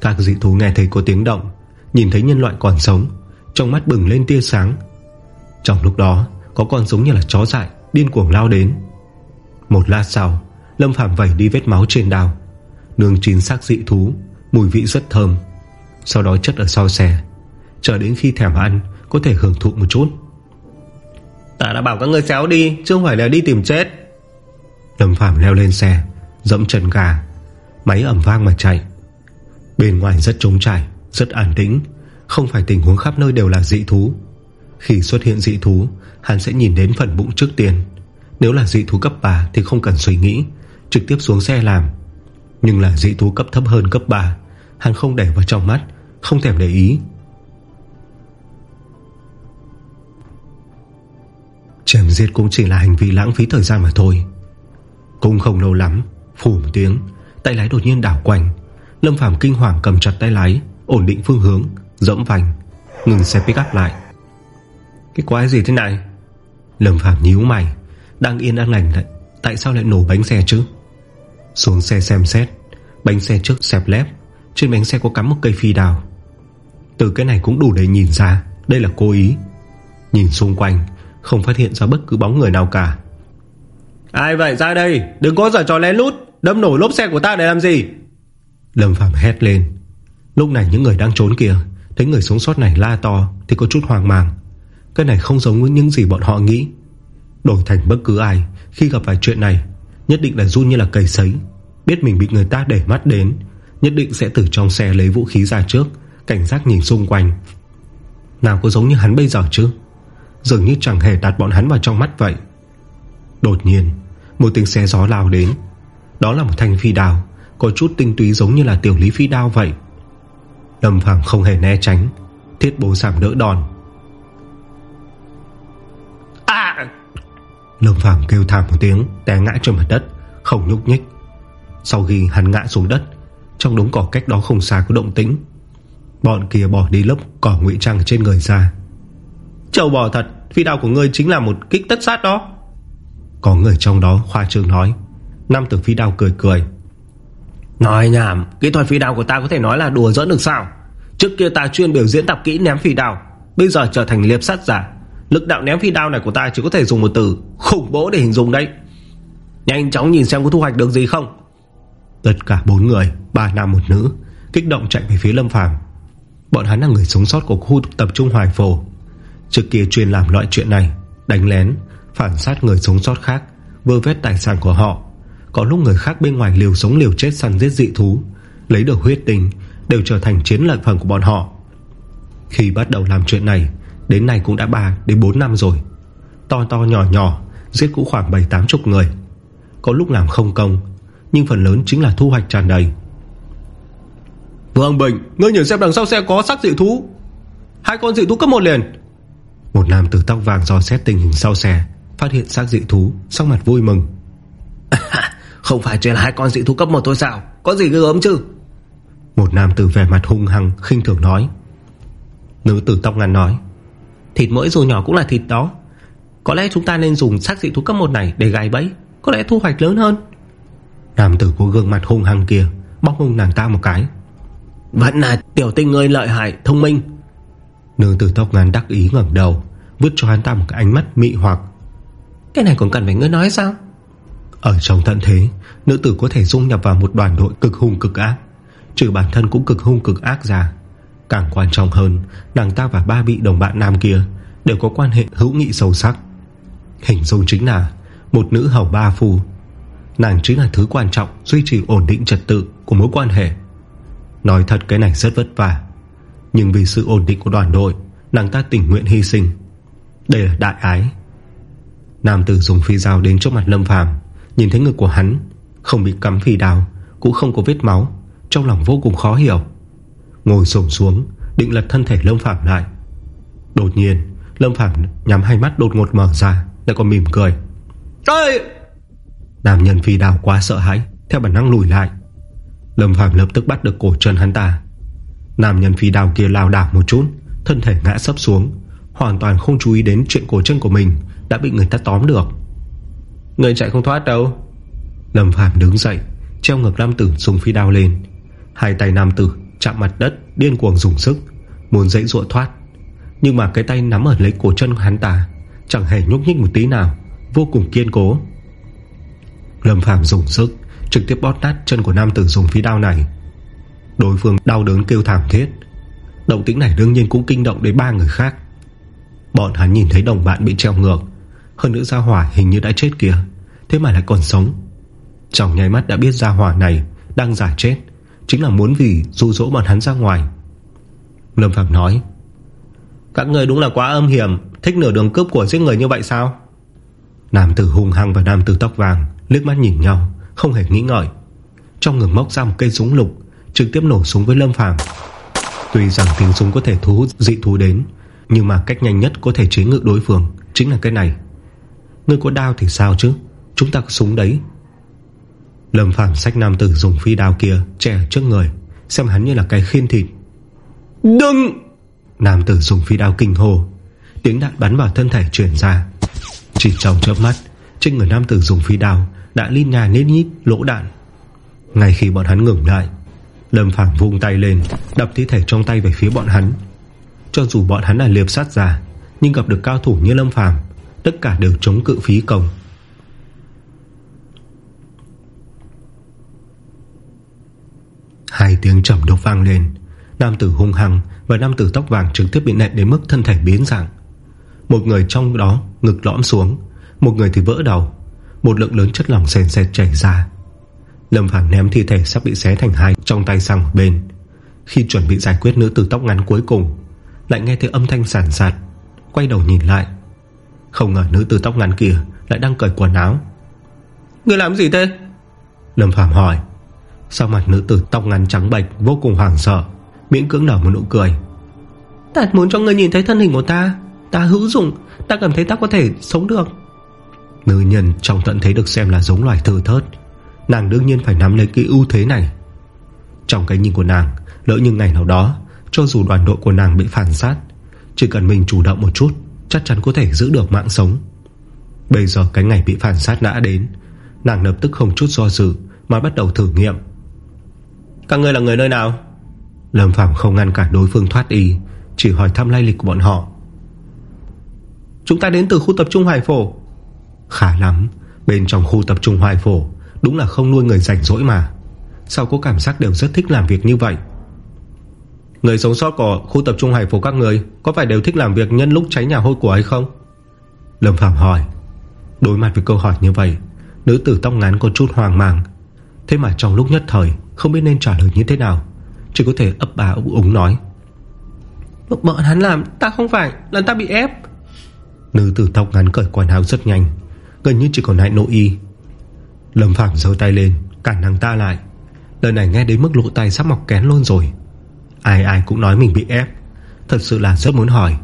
Các dị thú nghe thấy có tiếng động, Nhìn thấy nhân loại còn sống, Trong mắt bừng lên tia sáng. Trong lúc đó, có con giống như là chó dại, Điên cuồng lao đến. Một lát sau, Lâm Phạm vẩy đi vết máu trên đào Nương chín xác dị thú, Mùi vị rất thơm. Sau đó chất ở sau xe Chờ đến khi thèm ăn Có thể hưởng thụ một chút. Ta đã bảo các người xéo đi Chứ không phải là đi tìm chết. Lâm Phạm leo lên xe Dẫm chân gà Máy ẩm vang mà chạy. Bên ngoài rất trống trải Rất an tĩnh. Không phải tình huống khắp nơi đều là dị thú. Khi xuất hiện dị thú Hắn sẽ nhìn đến phần bụng trước tiên. Nếu là dị thú cấp 3 thì không cần suy nghĩ Trực tiếp xuống xe làm. Nhưng là dị thú cấp thấp hơn cấp 3 Hắn không để vào trong mắt Không thèm để ý. Chém giết cũng chỉ là hành vi lãng phí thời gian mà thôi. Cũng không lâu lắm Phủ một tiếng Tay lái đột nhiên đảo quanh. Lâm Phàm kinh hoàng cầm chặt tay lái Ổn định phương hướng Dẫm vành Ngừng xe pick up lại. Cái quái gì thế này? Lâm Phàm nhíu mày Đang yên đang lành lại Tại sao lại nổ bánh xe chứ? Xuống xe xem xét Bánh xe trước xẹp lép Trên bánh xe có cắm một cây phi đào Từ cái này cũng đủ để nhìn ra Đây là cố ý. Nhìn xung quanh Không phát hiện ra bất cứ bóng người nào cả. Ai vậy? Ra đây. Đừng có giở trò lén lút. Đâm nổ lốp xe của ta để làm gì? Lâm Phạm hét lên. Lúc này những người đang trốn kia Thấy người sống sót này la to Thì có chút hoang mang. Cái này không giống với những gì bọn họ nghĩ. Đổi thành bất cứ ai Khi gặp phải chuyện này Nhất định là run như là cây sấy. Biết mình bị người ta để mắt đến Nhất định sẽ từ trong xe lấy vũ khí ra trước Cảnh giác nhìn xung quanh. Nào có giống như hắn bây giờ chứ? Dường như chẳng hề đặt bọn hắn vào trong mắt vậy. Đột nhiên Một tiếng xe gió lao đến. Đó là một thanh phi đào Có chút tinh túy giống như là tiểu lý phi đao vậy. Lâm Phàm không hề né tránh Thiết bố giảm đỡ đòn. À! Lâm Phàm kêu thảm một tiếng Té ngã trên mặt đất Không nhúc nhích. Sau khi hắn ngã xuống đất Trong đống cỏ cách đó không xa có động tĩnh Bọn kia bỏ đi lốc cỏ ngụy trang trên người ra. Châu bò thật Phi đao của ngươi chính là một kích tất sát đó. Có người trong đó khoa trương nói. Nam tử phi đao cười cười. Nói nhảm Kỹ thuật phi đao của ta có thể nói là đùa dẫn được sao? Trước kia ta chuyên biểu diễn tập kỹ ném phi đao Bây giờ trở thành liệp sắt giả. Lực đạo ném phi đao này của ta chỉ có thể dùng một từ Khủng bố để hình dung đấy. Nhanh chóng nhìn xem có thu hoạch được gì không. Tất cả bốn người Ba nam một nữ Kích động chạy về phía Lâm Phàm Bọn hắn là người sống sót của khu tập trung Hoài Phổ. Trước kia chuyên làm loại chuyện này, Đánh lén, Phản sát người sống sót khác, Vơ vét tài sản của họ. Có lúc người khác bên ngoài liều sống liều chết săn giết dị thú, Lấy được huyết tình Đều trở thành chiến lợi phẩm của bọn họ. Khi bắt đầu làm chuyện này, Đến nay cũng đã 3 đến 4 năm rồi. To to nhỏ nhỏ, Giết cũng khoảng 7-8 chục người. Có lúc làm không công, Nhưng phần lớn chính là thu hoạch tràn đầy. Vương Bình Ngươi nhìn xem đằng sau xe có xác dị thú. Hai con dị thú cấp một liền. Một nam tử tóc vàng dò xét tình hình sau xe Phát hiện xác dị thú Sắc mặt vui mừng. [LAUGHS] Không phải chỉ là hai con dị thú cấp một thôi sao? Có gì ấm chứ? Một nam tử vẻ mặt hung hăng khinh thường nói. Nữ tử tóc ngắn nói Thịt mỗi dù nhỏ cũng là thịt đó. Có lẽ chúng ta nên dùng xác dị thú cấp một này Để gài bẫy Có lẽ thu hoạch lớn hơn. Nam tử có gương mặt hung hăng kia Bóc hung nàng ta một cái Vẫn là tiểu tinh ngươi lợi hại thông minh. Nữ tử tóc ngắn đắc ý ngẩng đầu Vứt cho hắn ta một cái ánh mắt mị hoặc. Cái này còn cần phải ngươi nói sao? Ở trong tận thế Nữ tử có thể dung nhập vào một đoàn đội cực hung cực ác. Trừ bản thân cũng cực hung cực ác ra. Càng quan trọng hơn Nàng ta và ba vị đồng bạn nam kia Đều có quan hệ hữu nghị sâu sắc. Hình dung chính là Một nữ hầu ba phu. Nàng chính là thứ quan trọng Duy trì ổn định trật tự của mối quan hệ Nói thật cái này rất vất vả. Nhưng vì sự ổn định của đoàn đội Nàng ta tình nguyện hy sinh. Đây là đại ái. Nam tử dùng phi dao đến trước mặt Lâm Phàm Nhìn thấy ngực của hắn Không bị cắm phi đào Cũng không có vết máu Trong lòng vô cùng khó hiểu. Ngồi xổm xuống Định lật thân thể Lâm Phạm lại. Đột nhiên Lâm Phạm nhắm hai mắt đột ngột mở ra Lại còn mỉm cười. Ê! Nam nhân phi đào quá sợ hãi Theo bản năng lùi lại Lâm Phạm lập tức bắt được cổ chân hắn ta. Nam nhân phi đào kia lao đảo một chút Thân thể ngã sấp xuống Hoàn toàn không chú ý đến chuyện cổ chân của mình Đã bị người ta tóm được. Người chạy không thoát đâu. Lâm Phạm đứng dậy Treo ngược nam tử dùng phi đao lên. Hai tay nam tử chạm mặt đất Điên cuồng dùng sức Muốn dãy ruộng thoát. Nhưng mà cái tay nắm ở lấy cổ chân của hắn ta Chẳng hề nhúc nhích một tí nào Vô cùng kiên cố. Lâm Phàm dùng sức Trực tiếp bót nát chân của nam tử dùng phi đao này. Đối phương đau đớn kêu thảm thiết. Động tĩnh này đương nhiên cũng kinh động đến ba người khác. Bọn hắn nhìn thấy đồng bạn bị treo ngược. Hơn nữa gia hỏa hình như đã chết kìa. Thế mà lại còn sống. Trong nháy mắt đã biết gia hỏa này Đang giả chết. Chính là muốn vì dụ dỗ bọn hắn ra ngoài. Lâm Phạm nói, Các người đúng là quá âm hiểm. Thích nửa đường cướp của giết người như vậy sao? Nam tử hung hăng và nam tử tóc vàng Liếc mắt nhìn nhau. Không hề nghĩ ngợi Trong ngừng móc ra một cây súng lục, Trực tiếp nổ súng với Lâm Phàm. Tuy rằng tiếng súng có thể thu hút dị thú đến, Nhưng mà cách nhanh nhất có thể chế ngự đối phương Chính là cái này. Ngươi có đao thì sao chứ? Chúng ta có súng đấy. Lâm Phàm sách nam tử dùng phi đao kia Trẻ trước người, Xem hắn như là cái khiên thịt. Đừng! Nam tử dùng phi đao kinh hồ Tiếng đạn bắn vào thân thể chuyển ra. Chỉ trong chớp mắt, Trên người nam tử dùng phi đao đã lít nhà nít nhít, lỗ đạn. Ngay khi bọn hắn ngừng lại, Lâm Phàm vung tay lên, Đập thi thể trong tay về phía bọn hắn. Cho dù bọn hắn là liệp sát giả, Nhưng gặp được cao thủ như Lâm Phàm, Tất cả đều chống cự phí công. Hai tiếng trầm độc vang lên. Nam tử hung hăng Và nam tử tóc vàng trực tiếp bị nện đến mức thân thể biến dạng. Một người trong đó Ngực lõm xuống, Một người thì vỡ đầu. Một lượng lớn chất lỏng sền sệt chảy ra. Lâm Phàm ném thi thể sắp bị xé thành hai Trong tay sang một bên. Khi chuẩn bị giải quyết nữ tử tóc ngắn cuối cùng Lại nghe thấy âm thanh sản sạt Quay đầu nhìn lại. Không ngờ nữ tử tóc ngắn kia Lại đang cởi quần áo. Người làm gì thế? Lâm Phàm hỏi. Sau mặt nữ tử tóc ngắn trắng bệch Vô cùng hoảng sợ Miễn cưỡng nở một nụ cười. Ta muốn cho người nhìn thấy thân hình của ta. Ta hữu dụng Ta cảm thấy ta có thể sống được Nữ nhân trong tận thấy được xem là giống loài thơ thớt. Nàng đương nhiên phải nắm lấy cái ưu thế này. Trong cái nhìn của nàng Lỡ như ngày nào đó Cho dù đoàn đội của nàng bị phản sát Chỉ cần mình chủ động một chút Chắc chắn có thể giữ được mạng sống. Bây giờ cái ngày bị phản sát đã đến Nàng lập tức không chút do dự Mà bắt đầu thử nghiệm. Các ngươi là người nơi nào? Lâm Phạm không ngăn cản đối phương thoát y Chỉ hỏi thăm lai lịch của bọn họ. Chúng ta đến từ khu tập trung Hoài Phổ Khá lắm Bên trong khu tập trung Hoài Phổ Đúng là không nuôi người rảnh rỗi mà. Sao có cảm giác đều rất thích làm việc như vậy? Người sống sót của khu tập trung hải phố các người Có phải đều thích làm việc nhân lúc cháy nhà hôi của ấy không? Lâm Phạm hỏi. Đối mặt với câu hỏi như vậy Nữ tử tóc ngắn có chút hoang mang. Thế mà trong lúc nhất thời Không biết nên trả lời như thế nào Chỉ có thể ấp bà úng nói. Bọn hắn làm ta không phải Là ta bị ép. Nữ tử tóc ngắn cởi quần áo rất nhanh Gần như chỉ còn lại nội y. Lâm Phạm giơ tay lên, Cản nàng ta lại. Lần này nghe đến mức lỗ tay sắp mọc kén luôn rồi. Ai ai cũng nói mình bị ép. Thật sự là rất muốn hỏi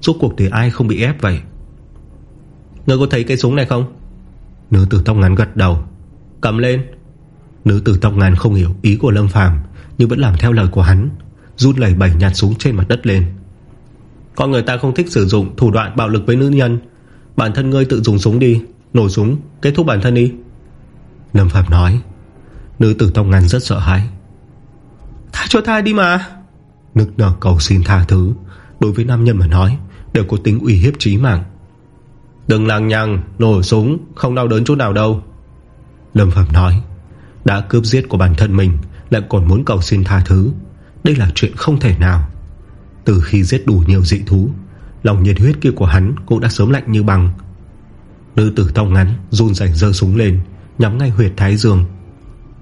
Suốt cuộc thì ai không bị ép vậy? Ngươi có thấy cây súng này không? Nữ tử tóc ngắn gật đầu, Cầm lên. Nữ tử tóc ngắn không hiểu ý của Lâm Phàm, Nhưng vẫn làm theo lời của hắn, Rút lẩy bẩy nhặt súng trên mặt đất lên. Con người ta không thích sử dụng thủ đoạn bạo lực với nữ nhân. Bản thân ngươi tự dùng súng đi Nổ súng, kết thúc bản thân đi. Lâm Phạm nói. Nữ tử tông ngăn rất sợ hãi. Tha cho tha đi mà. Nước nở cầu xin tha thứ. Đối với nam nhân mà nói, Đều có tính uy hiếp trí mạng. Đừng làng nhằng, Nổ súng, Không đau đớn chút nào đâu. Lâm Phạm nói. Đã cướp giết của bản thân mình, Lại còn muốn cầu xin tha thứ. Đây là chuyện không thể nào. Từ khi giết đủ nhiều dị thú, Lòng nhiệt huyết kia của hắn cũng đã sớm lạnh như bằng Nữ tử tóc ngắn Run rảnh dơ súng lên Nhắm ngay huyệt thái dương.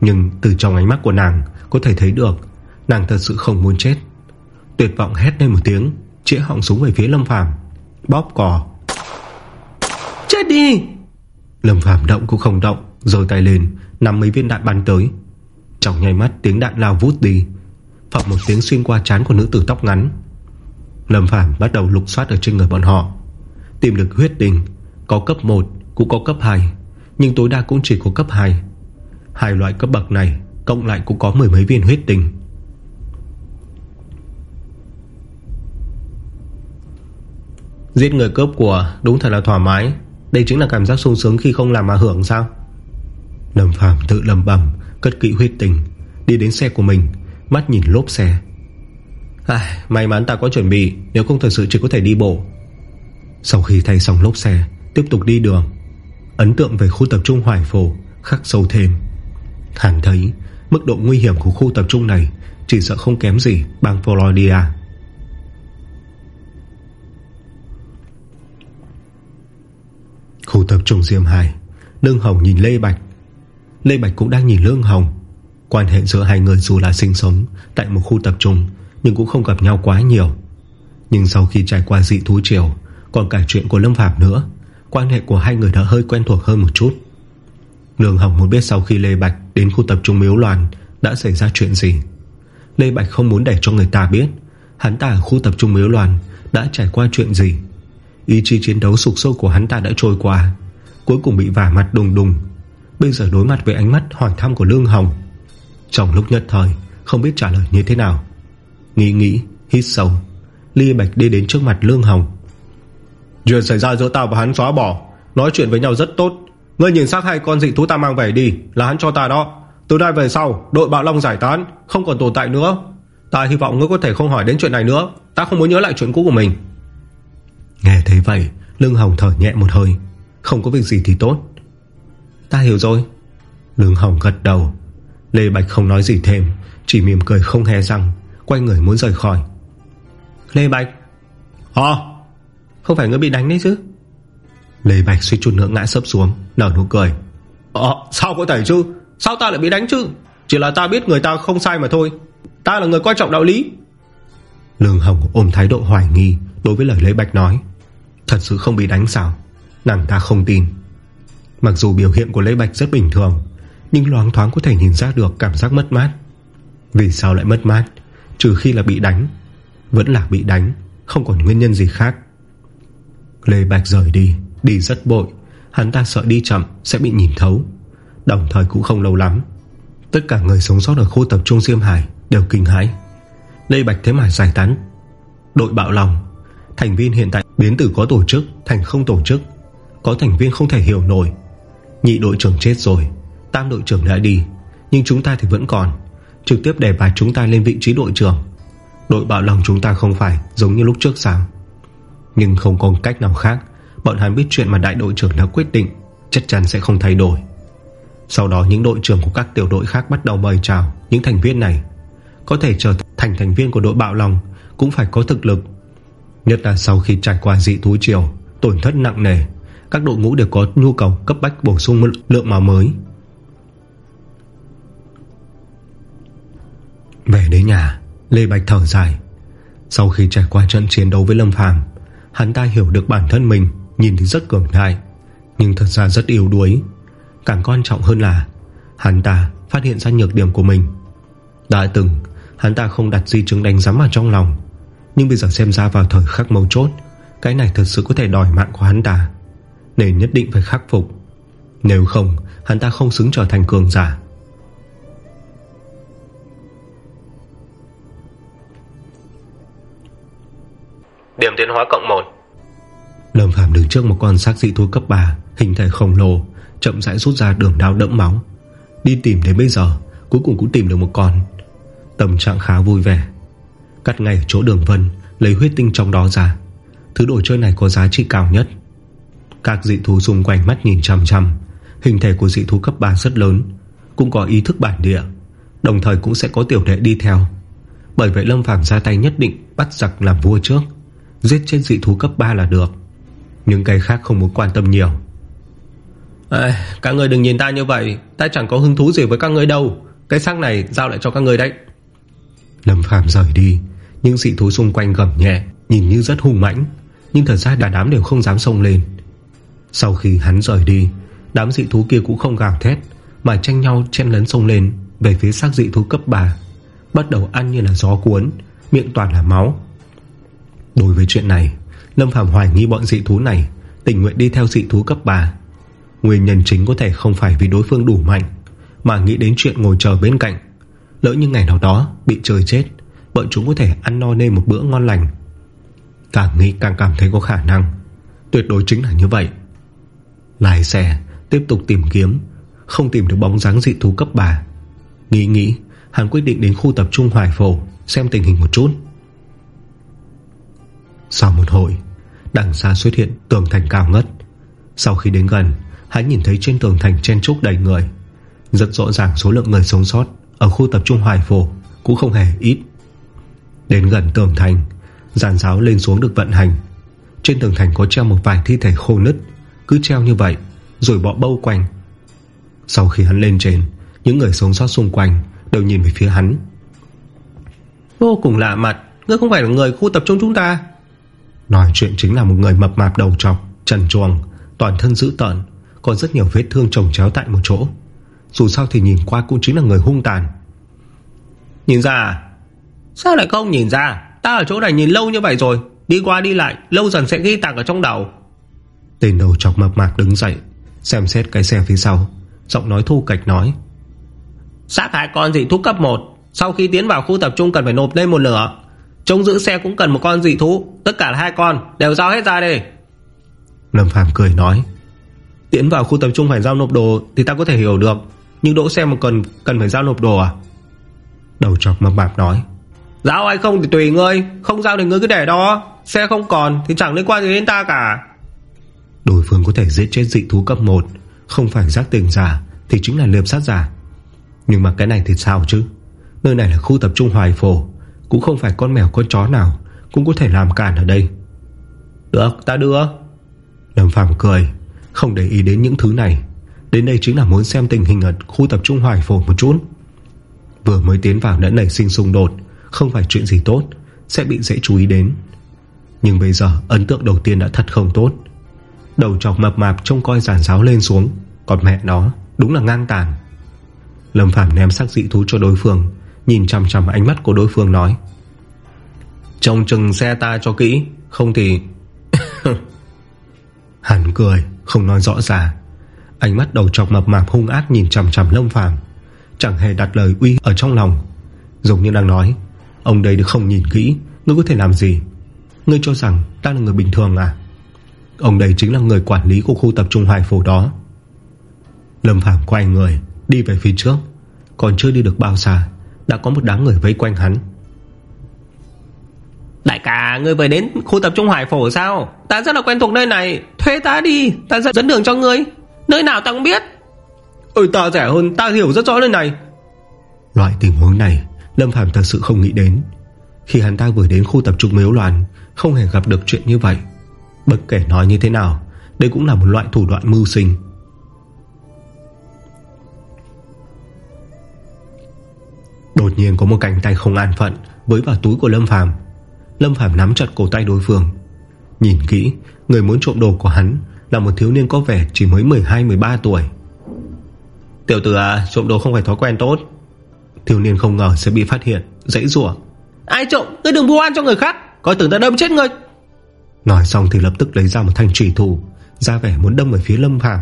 Nhưng từ trong ánh mắt của nàng Có thể thấy được Nàng thật sự không muốn chết. Tuyệt vọng hét lên một tiếng Chĩa họng súng về phía Lâm Phàm Bóp cò. Chết đi! Lâm Phàm động cũng không động Giơ tay lên Nắm mấy viên đạn bắn tới. Trong nháy mắt tiếng đạn lao vút đi Phậm một tiếng xuyên qua trán của nữ tử tóc ngắn. Lâm Phàm bắt đầu lục soát Ở trên người bọn họ Tìm được huyết đình có cấp 1 cũng có cấp 2 Nhưng tối đa cũng chỉ có cấp 2 Hai loại cấp bậc này Cộng lại cũng có mười mấy viên huyết tinh. Giết người cướp của Đúng thật là thoải mái. Đây chính là cảm giác sung sướng khi không làm mà hưởng sao? Lâm Phàm tự lầm bầm Cất kỹ huyết tình Đi đến xe của mình Mắt nhìn lốp xe. À, May mắn ta có chuẩn bị Nếu không thật sự chỉ có thể đi bộ. Sau khi thay xong lốp xe Tiếp tục đi đường. Ấn tượng về khu tập trung Hoài Phổ Khắc sâu thêm. Hắn thấy, mức độ nguy hiểm của khu tập trung này Chỉ sợ không kém gì bang Florida. Khu tập trung Diêm Hải Lương Hồng nhìn Lê Bạch. Lê Bạch cũng đang nhìn Lương Hồng. Quan hệ giữa hai người dù là sinh sống Tại một khu tập trung, Nhưng cũng không gặp nhau quá nhiều. Nhưng sau khi trải qua dị thú triều, Còn cả chuyện của Lâm Phạm nữa Quan hệ của hai người đã hơi quen thuộc hơn một chút. Lương Hồng muốn biết sau khi Lê Bạch Đến khu tập trung miếu loạn Đã xảy ra chuyện gì. Lê Bạch không muốn để cho người ta biết Hắn ta ở khu tập trung miếu loạn Đã trải qua chuyện gì. Ý chí chiến đấu sụp sôi của hắn ta đã trôi qua Cuối cùng bị vả mặt đùng đùng. Bây giờ đối mặt với ánh mắt hỏi thăm của Lương Hồng Trong lúc nhất thời Không biết trả lời như thế nào. Nghĩ nghĩ, hít sâu lê Bạch đi đến trước mặt Lương Hồng. Chuyện xảy ra giữa tao và hắn xóa bỏ. Nói chuyện với nhau rất tốt. Ngươi nhìn xác hai con dị thú ta mang về đi, Là hắn cho ta đó. Từ nay về sau, đội bạo long giải tán, Không còn tồn tại nữa. Ta hy vọng ngươi có thể không hỏi đến chuyện này nữa. Ta không muốn nhớ lại chuyện cũ của mình. Nghe thấy vậy, Lương Hồng thở nhẹ một hơi. Không có việc gì thì tốt. Ta hiểu rồi. Lương Hồng gật đầu. Lê Bạch không nói gì thêm, Chỉ mỉm cười không hề răng, Quay người muốn rời khỏi. Lê Bạch. Hả? Không phải ngươi bị đánh đấy chứ? Lê Bạch suy chút nữa ngã sấp xuống Nở nụ cười. Ờ sao có thể chứ? Sao ta lại bị đánh chứ? Chỉ là ta biết người ta không sai mà thôi. Ta là người quan trọng đạo lý. Lương Hồng ôm thái độ hoài nghi Đối với lời Lê Bạch nói. Thật sự không bị đánh sao? Nàng ta không tin. Mặc dù biểu hiện của Lê Bạch rất bình thường Nhưng loáng thoáng có thể nhìn ra được cảm giác mất mát. Vì sao lại mất mát? Trừ khi là bị đánh Vẫn là bị đánh Không còn nguyên nhân gì khác Lê Bạch rời đi Đi rất bội. Hắn ta sợ đi chậm, sẽ bị nhìn thấu. Đồng thời cũng không lâu lắm, Tất cả người sống sót ở khu tập trung Diêm Hải Đều kinh hãi. Lê Bạch thế mà giải tán. Đội bạo lòng. Thành viên hiện tại biến từ có tổ chức Thành không tổ chức. Có thành viên không thể hiểu nổi. Nhị đội trưởng chết rồi, Tam đội trưởng đã đi. Nhưng chúng ta thì vẫn còn. Trực tiếp đề bài chúng ta lên vị trí đội trưởng. Đội bạo lòng chúng ta không phải Giống như lúc trước sao? Nhưng không có cách nào khác. Bọn hắn biết chuyện mà đại đội trưởng đã quyết định, Chắc chắn sẽ không thay đổi. Sau đó những đội trưởng của các tiểu đội khác Bắt đầu mời chào những thành viên này. Có thể trở thành thành viên của đội bạo lòng Cũng phải có thực lực. Nhất là sau khi trải qua dị thú triều, Tổn thất nặng nề, Các đội ngũ đều có nhu cầu cấp bách bổ sung lượng máu mới. Về đến nhà, Lê Bạch thở dài. Sau khi trải qua trận chiến đấu với Lâm Phàm Hắn ta hiểu được bản thân mình, Nhìn thì rất cường đại, Nhưng thật ra rất yếu đuối. Càng quan trọng hơn là, Hắn ta phát hiện ra nhược điểm của mình. Đã từng, Hắn ta không đặt di chứng đánh giám vào trong lòng, Nhưng bây giờ xem ra vào thời khắc mấu chốt, Cái này thật sự có thể đòi mạng của hắn ta. Nên nhất định phải khắc phục. Nếu không, Hắn ta không xứng trở thành cường giả. Điểm tiến hóa cộng 1 Lâm Phàm đứng trước một con xác dị thú cấp 3 Hình thể khổng lồ, Chậm rãi rút ra đường đao đẫm máu. Đi tìm đến bây giờ, Cuối cùng cũng tìm được một con. Tâm trạng khá vui vẻ. Cắt ngay chỗ đường vân, Lấy huyết tinh trong đó ra. Thứ đồ chơi này có giá trị cao nhất. Các dị thú xung quanh mắt nhìn chăm chăm Hình thể của dị thú cấp 3 rất lớn, Cũng có ý thức bản địa, Đồng thời cũng sẽ có tiểu đệ đi theo. Bởi vậy Lâm Phàm ra tay nhất định Bắt giặc làm vua trước. Giết chết dị thú cấp 3 là được. Những cái khác không muốn quan tâm nhiều. À, Các người đừng nhìn ta như vậy. Ta chẳng có hứng thú gì với các người đâu. Cái xác này giao lại cho các người đấy. Lâm Phàm rời đi Nhưng dị thú xung quanh gầm nhẹ Nhìn như rất hung mãnh Nhưng thật ra đàn đám đều không dám xông lên. Sau khi hắn rời đi Đám dị thú kia cũng không gào thét Mà tranh nhau chen lấn xông lên Về phía xác dị thú cấp 3 Bắt đầu ăn như là gió cuốn Miệng toàn là máu Đối với chuyện này, Lâm Phạm hoài nghi bọn dị thú này, Tình nguyện đi theo dị thú cấp 3 Nguyên nhân chính có thể không phải vì đối phương đủ mạnh, Mà nghĩ đến chuyện ngồi chờ bên cạnh. Lỡ như ngày nào đó Bị trời chết, Bọn chúng có thể ăn no nên một bữa ngon lành. Càng nghĩ càng cảm thấy có khả năng. Tuyệt đối chính là như vậy. Lái xe, Tiếp tục tìm kiếm, Không tìm được bóng dáng dị thú cấp 3 Nghĩ nghĩ, Hắn quyết định đến khu tập trung Hoài Phổ, Xem tình hình một chút sau một hồi, Đằng xa xuất hiện tường thành cao ngất. Sau khi đến gần, Hắn nhìn thấy trên tường thành chen trúc đầy người. Rất rõ ràng số lượng người sống sót Ở khu tập trung Hoài Phổ Cũng không hề ít. Đến gần tường thành, Giàn giáo lên xuống được vận hành. Trên tường thành có treo một vài thi thể khô nứt, Cứ treo như vậy, Rồi bỏ bâu quanh. Sau khi hắn lên trên, Những người sống sót xung quanh Đều nhìn về phía hắn. Vô cùng lạ mặt, Ngươi không phải là người khu tập trung chúng ta? Nói chuyện chính là một người mập mạp đầu trọc, Trần chuồng Toàn thân dữ tợn, Còn rất nhiều vết thương trồng chéo tại một chỗ. Dù sao thì nhìn qua cũng chính là người hung tàn. Nhìn ra à? Sao lại không nhìn ra? Ta ở chỗ này nhìn lâu như vậy rồi, Đi qua đi lại, Lâu dần sẽ ghi tạc ở trong đầu. Tên đầu chọc mập mạp đứng dậy, Xem xét cái xe phía sau, Giọng nói thu cạch nói. Sát hại con dị thú cấp 1 Sau khi tiến vào khu tập trung cần phải nộp lên một nửa. Trông giữ xe cũng cần một con dị thú. Tất cả là hai con. Đều giao hết ra đi Lâm Phàm cười nói Tiến vào khu tập trung phải giao nộp đồ Thì ta có thể hiểu được. Nhưng đỗ xe một cần cần phải giao nộp đồ à? Đầu chọc mập mạp nói Giao hay không thì tùy ngươi. Không giao thì ngươi cứ để đó. Xe không còn thì chẳng liên quan gì đến ta cả. Đối phương có thể giết chết dị thú cấp 1 Không phải giác tình giả Thì chính là liệp sát giả. Nhưng mà cái này thì sao chứ? Nơi này là khu tập trung hoài phổ Cũng không phải con mèo con chó nào Cũng có thể làm cản ở đây. Được ta đưa. Lâm Phàm cười Không để ý đến những thứ này. Đến đây chính là muốn xem tình hình ở khu tập trung hoài phổ một chút. Vừa mới tiến vào đã nảy sinh xung đột Không phải chuyện gì tốt Sẽ bị dễ chú ý đến. Nhưng bây giờ ấn tượng đầu tiên đã thật không tốt. Đầu chọc mập mạp trông coi giản giáo lên xuống Còn mẹ nó đúng là ngang tàn. Lâm Phàm ném sắc dị thú cho đối phương Nhìn chằm chằm ánh mắt của đối phương nói, Trông chừng xe ta cho kỹ, Không thì [LAUGHS] Hắn cười, Không nói rõ ràng. Ánh mắt đầu trọc mập mạp hung ác nhìn chằm chằm Lâm Phàm, Chẳng hề đặt lời uy ở trong lòng. Giống như đang nói, Ông đây được không nhìn kỹ, Ngươi có thể làm gì? Ngươi cho rằng ta là người bình thường à? Ông đây chính là người quản lý của khu tập trung hoài phổ đó. Lâm Phàm quay người, Đi về phía trước, Còn chưa đi được bao xa đã có một đám người vây quanh hắn. Đại ca Ngươi về đến khu tập trung hoài phổ sao? Ta rất là quen thuộc nơi này. Thuê ta đi Ta dẫn đường cho ngươi. Nơi nào ta cũng biết. Ôi ta rẻ hơn Ta hiểu rất rõ nơi này. Loại tình huống này Lâm Phàm thật sự không nghĩ đến. Khi hắn ta vừa đến khu tập trung miếu loạn Không hề gặp được chuyện như vậy. Bất kể nói như thế nào Đây cũng là một loại thủ đoạn mưu sinh Đột nhiên có một cánh tay không an phận Với vào túi của Lâm Phàm. Lâm Phàm nắm chặt cổ tay đối phương. Nhìn kỹ Người muốn trộm đồ của hắn Là một thiếu niên có vẻ chỉ mới 12-13 tuổi. Tiểu tử à Trộm đồ không phải thói quen tốt. Thiếu niên không ngờ sẽ bị phát hiện Dãy rủa. Ai trộm? Ngươi đừng vu oan cho người khác Coi tưởng ta đâm chết ngươi Nói xong thì lập tức lấy ra một thanh trùy thủ Ra vẻ muốn đâm về phía Lâm Phàm.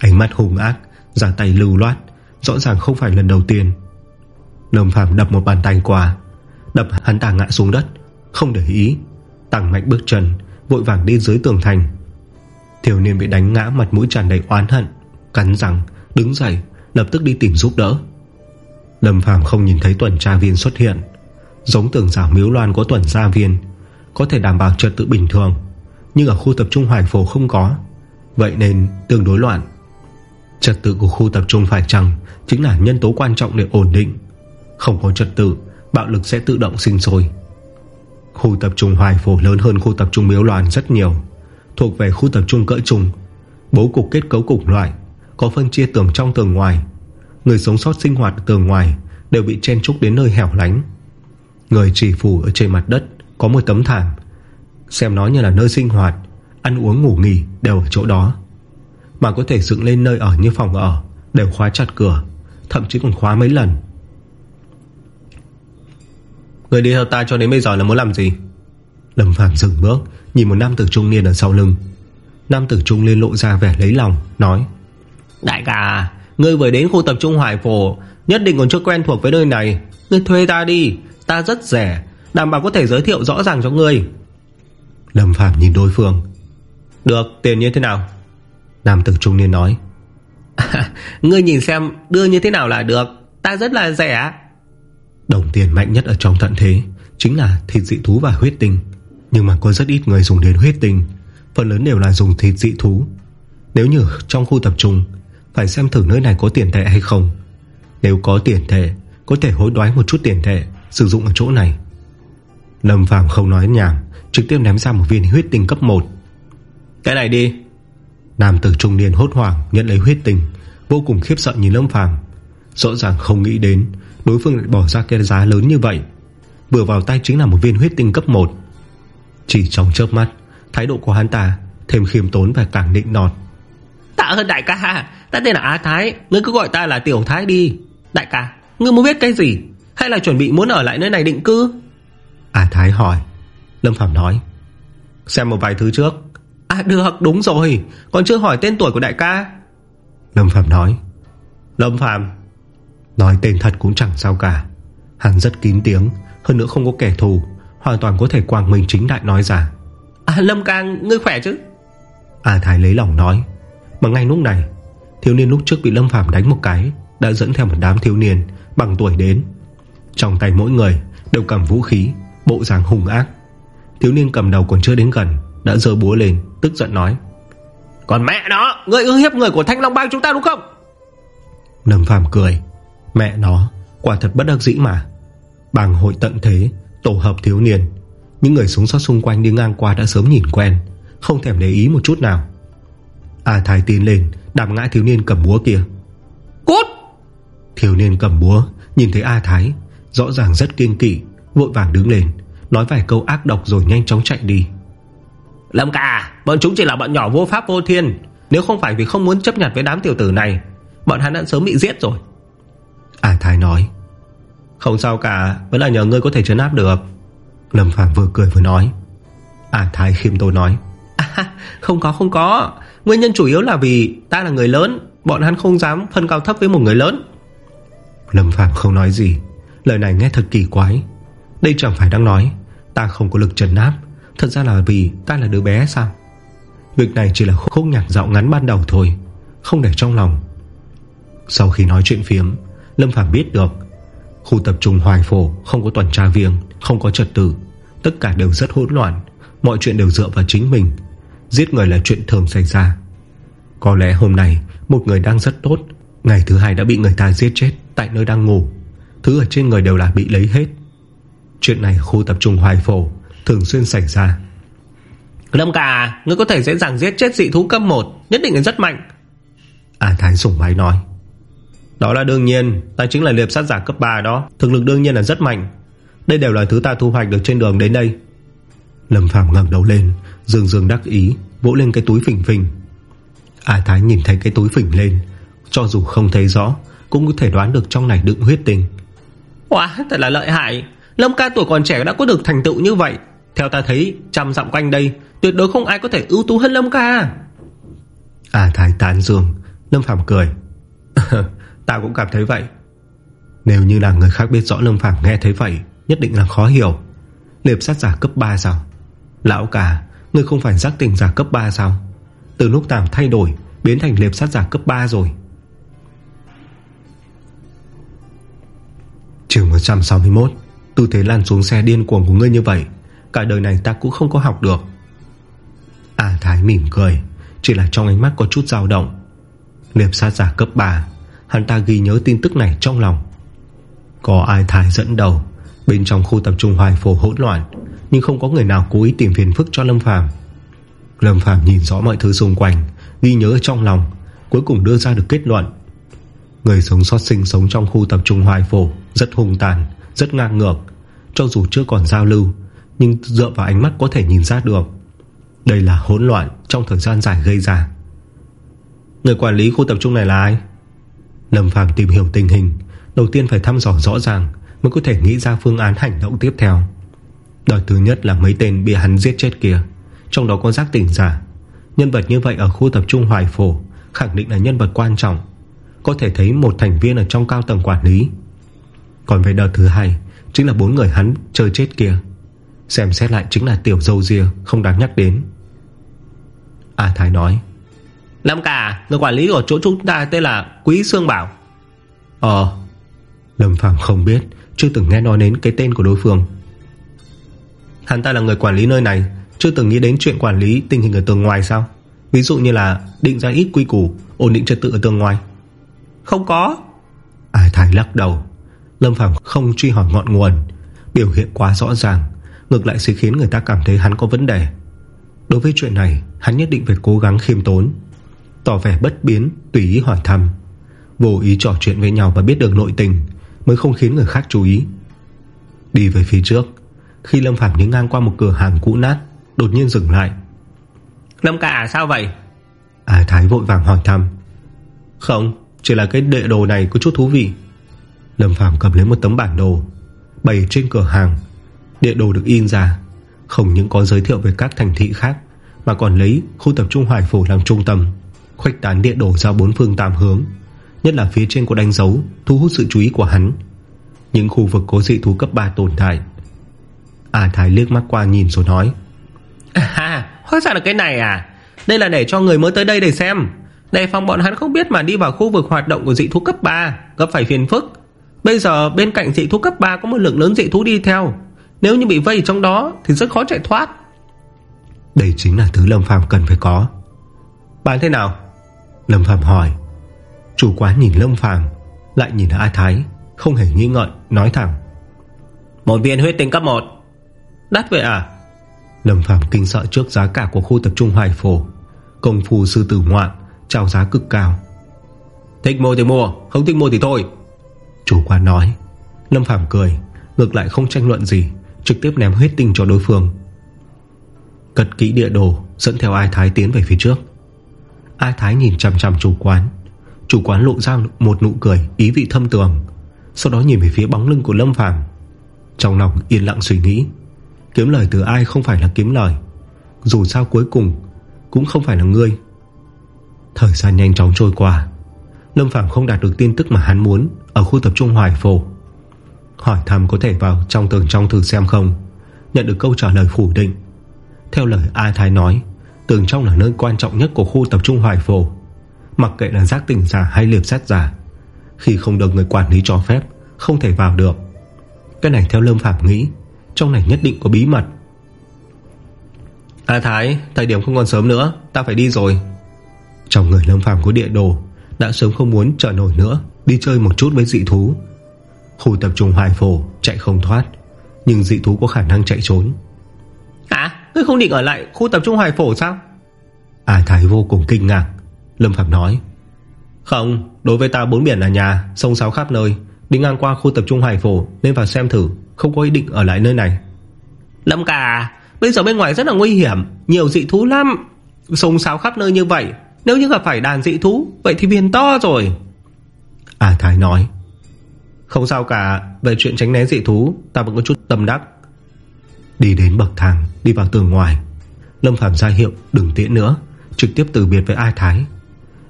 Ánh mắt hung ác Ra tay lưu loát Rõ ràng không phải lần đầu tiên Lâm Phàm đập một bàn tay qua, Đập hắn ta ngã xuống đất, Không để ý. Tăng mạnh bước chân, Vội vàng đi dưới tường thành. Thiếu niên bị đánh ngã mặt mũi tràn đầy oán hận, Cắn răng, Đứng dậy, Lập tức đi tìm giúp đỡ. Lâm Phàm không nhìn thấy tuần tra viên xuất hiện, Giống tường giả miếu loan của tuần tra viên, Có thể đảm bảo trật tự bình thường, Nhưng ở khu tập trung hoài phố không có. Vậy nên tương đối loạn. Trật tự của khu tập trung phải chăng Chính là nhân tố quan trọng để ổn định. Không có trật tự, Bạo lực sẽ tự động sinh sôi. Khu tập trung hoài phổ lớn hơn khu tập trung miếu loạn rất nhiều, Thuộc về khu tập trung cỡ trùng. Bố cục kết cấu cục loại, Có phân chia tường trong tường ngoài. Người sống sót sinh hoạt tường ngoài Đều bị chen trúc đến nơi hẻo lánh. Người chỉ phủ ở trên mặt đất Có một tấm thảm, Xem nó như là nơi sinh hoạt, Ăn uống ngủ nghỉ đều ở chỗ đó. Mà có thể dựng lên nơi ở như phòng ở, Đều khóa chặt cửa, Thậm chí còn khóa mấy lần. Người đi theo ta cho đến bây giờ là muốn làm gì? Lâm Phàm dừng bước Nhìn một nam tử trung niên ở sau lưng. Nam tử trung niên lộ ra vẻ lấy lòng Nói Đại ca Ngươi vừa đến khu tập trung hoài phổ Nhất định còn chưa quen thuộc với nơi này. Ngươi thuê ta đi Ta rất rẻ Đảm bảo có thể giới thiệu rõ ràng cho ngươi. Lâm Phàm nhìn đối phương. Được tiền như thế nào? Nam tử trung niên nói [LAUGHS] Ngươi nhìn xem đưa như thế nào là được Ta rất là rẻ Đồng tiền mạnh nhất ở trong tận thế Chính là thịt dị thú và huyết tinh. Nhưng mà có rất ít người dùng đến huyết tinh. Phần lớn đều là dùng thịt dị thú. Nếu như trong khu tập trung Phải xem thử nơi này có tiền tệ hay không. Nếu có tiền tệ Có thể hối đoái một chút tiền tệ Sử dụng ở chỗ này. Lâm Phàm không nói nhảm Trực tiếp ném ra một viên huyết tinh cấp 1 Cái này đi. Nam tử trung niên hốt hoảng nhận lấy huyết tinh Vô cùng khiếp sợ nhìn Lâm Phàm Rõ ràng không nghĩ đến Đối phương lại bỏ ra cái giá lớn như vậy. Vừa vào tay chính là một viên huyết tinh cấp 1 Chỉ trong chớp mắt Thái độ của hắn ta Thêm khiêm tốn và càng định nọt. Tạ ơn đại ca. Ta tên là Á Thái. Ngươi cứ gọi ta là Tiểu Thái đi. Đại ca Ngươi muốn biết cái gì? Hay là chuẩn bị muốn ở lại nơi này định cư? Á Thái hỏi. Lâm Phạm nói. Xem một vài thứ trước. À được đúng rồi. Còn chưa hỏi tên tuổi của đại ca. Lâm Phạm nói. Lâm Phạm Nói tên thật cũng chẳng sao cả. Hắn rất kín tiếng Hơn nữa không có kẻ thù Hoàn toàn có thể quang minh chính đại nói ra. À Lâm Cang ngươi khỏe chứ? A Thái lấy lòng nói Mà ngay lúc này Thiếu niên lúc trước bị Lâm Phàm đánh một cái Đã dẫn theo một đám thiếu niên Bằng tuổi đến. Trong tay mỗi người đều cầm vũ khí Bộ dáng hung ác. Thiếu niên cầm đầu còn chưa đến gần Đã dơ búa lên tức giận nói Còn mẹ nó Ngươi ưng hiếp người của Thanh Long Bang chúng ta đúng không? Lâm Phàm cười Mẹ nó quả thật bất đắc dĩ mà. Bàng hội tận thế Tổ hợp thiếu niên. Những người sống sót xung quanh đi ngang qua đã sớm nhìn quen Không thèm để ý một chút nào. A Thái tiến lên Đạp ngã thiếu niên cầm búa kia. Cút! Thiếu niên cầm búa Nhìn thấy A Thái Rõ ràng rất kiên kỵ Vội vàng đứng lên Nói vài câu ác độc rồi nhanh chóng chạy đi. Lâm cả Bọn chúng chỉ là bọn nhỏ vô pháp vô thiên. Nếu không phải vì không muốn chấp nhận với đám tiểu tử này Bọn hắn đã sớm bị giết rồi A Thái nói. Không sao cả Vẫn là nhờ ngươi có thể trấn áp được. Lâm Phạm vừa cười vừa nói. A Thái khiêm tốn nói. À, Không có không có. Nguyên nhân chủ yếu là vì ta là người lớn Bọn hắn không dám phân cao thấp với một người lớn. Lâm Phạm không nói gì. Lời này nghe thật kỳ quái. Đây chẳng phải đang nói Ta không có lực trấn áp. Thật ra là vì ta là đứa bé sao? Việc này chỉ là khúc nhạc dạo ngắn ban đầu thôi Không để trong lòng. Sau khi nói chuyện phiếm Lâm Phàm biết được. Khu tập trung hoài phổ không có tuần tra viên Không có trật tự. Tất cả đều rất hỗn loạn Mọi chuyện đều dựa vào chính mình. Giết người là chuyện thường xảy ra. Có lẽ hôm nay một người đang rất tốt Ngày thứ hai đã bị người ta giết chết Tại nơi đang ngủ. Thứ ở trên người đều là bị lấy hết. Chuyện này khu tập trung hoài phổ Thường xuyên xảy ra. Lâm cả Ngươi có thể dễ dàng giết chết dị thú cấp 1 Nhất định là rất mạnh. À Thái sủng máy nói Đó là đương nhiên Ta chính là liệp sát giả cấp 3 đó. Thực lực đương nhiên là rất mạnh. Đây đều là thứ ta thu hoạch được trên đường đến đây. Lâm Phạm ngẩng đầu lên Dương dương đắc ý Vỗ lên cái túi phình phình. A Thái nhìn thấy cái túi phình lên Cho dù không thấy rõ Cũng có thể đoán được trong này đựng huyết tinh. Wow thật là lợi hại. Lâm ca tuổi còn trẻ đã có được thành tựu như vậy. Theo ta thấy trăm dặm quanh đây Tuyệt đối không ai có thể ưu tú hơn Lâm ca. A Thái tán dương Lâm Phạm cười. [LAUGHS] Ta cũng cảm thấy vậy. Nếu như là người khác biết rõ Lâm Phàm nghe thấy vậy, Nhất định là khó hiểu. Liệp sát giả cấp 3 sao? Lão cả Ngươi không phải giác tình giả cấp 3 sao? Từ lúc tạm thay đổi, Biến thành liệp sát giả cấp 3 rồi. Trường 161 Tư thế lăn xuống xe điên cuồng của ngươi như vậy, Cả đời này ta cũng không có học được. À Thái mỉm cười, Chỉ là trong ánh mắt có chút dao động. Liệp sát giả cấp 3 Hắn ta ghi nhớ tin tức này trong lòng. Có ai thải dẫn đầu Bên trong khu tập trung hoài phổ hỗn loạn, Nhưng không có người nào cố ý tìm phiền phức cho Lâm Phàm. Lâm Phàm nhìn rõ mọi thứ xung quanh, Ghi nhớ trong lòng, Cuối cùng đưa ra được kết luận. Người sống sót sinh sống trong khu tập trung hoài phổ Rất hung tàn, Rất ngang ngược, Cho dù chưa còn giao lưu, Nhưng dựa vào ánh mắt có thể nhìn ra được. Đây là hỗn loạn trong thời gian dài gây ra. Người quản lý khu tập trung này là ai? Lâm Phàm tìm hiểu tình hình, Đầu tiên phải thăm dò rõ ràng Mới có thể nghĩ ra phương án hành động tiếp theo. Đợt thứ nhất là mấy tên bị hắn giết chết kia, Trong đó có giác tỉnh giả. Nhân vật như vậy ở khu tập trung Hoài Phổ Khẳng định là nhân vật quan trọng, Có thể thấy một thành viên ở trong cao tầng quản lý. Còn về đợt thứ hai, Chính là bốn người hắn chơi chết kia. Xem xét lại chính là tiểu dâu ria Không đáng nhắc đến. A Thái nói Lâm cả Người quản lý của chỗ chúng ta tên là Quý Sương Bảo. Ờ. Lâm Phàm không biết Chưa từng nghe nói đến cái tên của đối phương. Hắn ta là người quản lý nơi này Chưa từng nghĩ đến chuyện quản lý tình hình ở tường ngoài sao? Ví dụ như là định ra ít quy củ Ổn định trật tự ở tường ngoài. Không có. Ai Thái lắc đầu. Lâm Phàm không truy hỏi ngọn nguồn. Biểu hiện quá rõ ràng Ngược lại sẽ khiến người ta cảm thấy hắn có vấn đề. Đối với chuyện này Hắn nhất định phải cố gắng khiêm tốn Tỏ vẻ bất biến Tùy ý hỏi thăm. Vô ý trò chuyện với nhau và biết được nội tình Mới không khiến người khác chú ý. Đi về phía trước Khi Lâm Phạm đi ngang qua một cửa hàng cũ nát Đột nhiên dừng lại. Lâm cả sao vậy? Ai Thái vội vàng hỏi thăm. Không Chỉ là cái địa đồ này có chút thú vị. Lâm Phạm cầm lấy một tấm bản đồ Bày trên cửa hàng. Địa đồ được in ra Không những có giới thiệu về các thành thị khác Mà còn lấy khu tập trung Hoài Phủ làm trung tâm Khuếch tán địa đồ ra bốn phương tam hướng Nhất là phía trên có đánh dấu Thu hút sự chú ý của hắn. Những khu vực có dị thú cấp 3 tồn tại. A Thái liếc mắt qua nhìn rồi nói À hóa ra là cái này à? Đây là để cho người mới tới đây để xem. Đề phòng bọn hắn không biết mà đi vào khu vực hoạt động của dị thú cấp 3 Gặp phải phiền phức. Bây giờ bên cạnh dị thú cấp 3 có một lượng lớn dị thú đi theo. Nếu như bị vây trong đó Thì rất khó chạy thoát. Đây chính là thứ Lâm Phàm cần phải có. Bán thế nào Lâm Phàm hỏi. Chủ quán nhìn Lâm Phàm Lại nhìn A Thái Không hề nghi ngợi nói thẳng. Một viên huyết tinh cấp 1 Đắt vậy à? Lâm Phàm kinh sợ trước giá cả của khu tập trung Hoài Phổ. Công phu sư tử ngoạn Chào giá cực cao. Thích mua thì mua Không thích mua thì thôi. Chủ quán nói. Lâm Phàm cười Ngược lại không tranh luận gì Trực tiếp ném huyết tinh cho đối phương. Cất kỹ địa đồ Dẫn theo ai thái tiến về phía trước Ai thái nhìn chăm chăm chủ quán. Chủ quán lộ ra một nụ cười Ý vị thâm tường. Sau đó nhìn về phía bóng lưng của Lâm Phàm. Trong lòng yên lặng suy nghĩ. Kiếm lời từ ai không phải là kiếm lời. Dù sao cuối cùng Cũng không phải là ngươi. Thời gian nhanh chóng trôi qua. Lâm Phàm không đạt được tin tức mà hắn muốn Ở khu tập trung Hoài Phổ. Hỏi thăm có thể vào trong tường trong thử xem không. Nhận được câu trả lời phủ định. Theo lời A Thái nói Tường trong là nơi quan trọng nhất của khu tập trung Hoài Phổ. Mặc kệ là giác tỉnh giả hay liệp xét giả Khi không được người quản lý cho phép Không thể vào được. Cái này theo Lâm Phạm nghĩ Trong này nhất định có bí mật. A Thái Thời điểm không còn sớm nữa Ta phải đi rồi. Trong người Lâm Phạm có địa đồ Đã sớm không muốn trở nổi nữa Đi chơi một chút với dị thú. Khu tập trung hoài phổ chạy không thoát Nhưng dị thú có khả năng chạy trốn Ngươi không định ở lại khu tập trung hoài phổ sao? A Thái vô cùng kinh ngạc. Lâm Phạm nói Không Đối với ta bốn biển là nhà Sông sáo khắp nơi. Đi ngang qua khu tập trung hoài phổ Nên vào xem thử Không có ý định ở lại nơi này. Lâm cả Bây giờ bên ngoài rất là nguy hiểm Nhiều dị thú lắm. Sông sáo khắp nơi như vậy Nếu như gặp phải đàn dị thú Vậy thì biển to rồi. A Thái nói Không sao cả Về chuyện tránh né dị thú Ta vẫn có chút tâm đắc Đi đến bậc thang, Đi vào tường ngoài. Lâm Phạm ra hiệu, đừng tiễn nữa. Trực tiếp từ biệt với Ai Thái.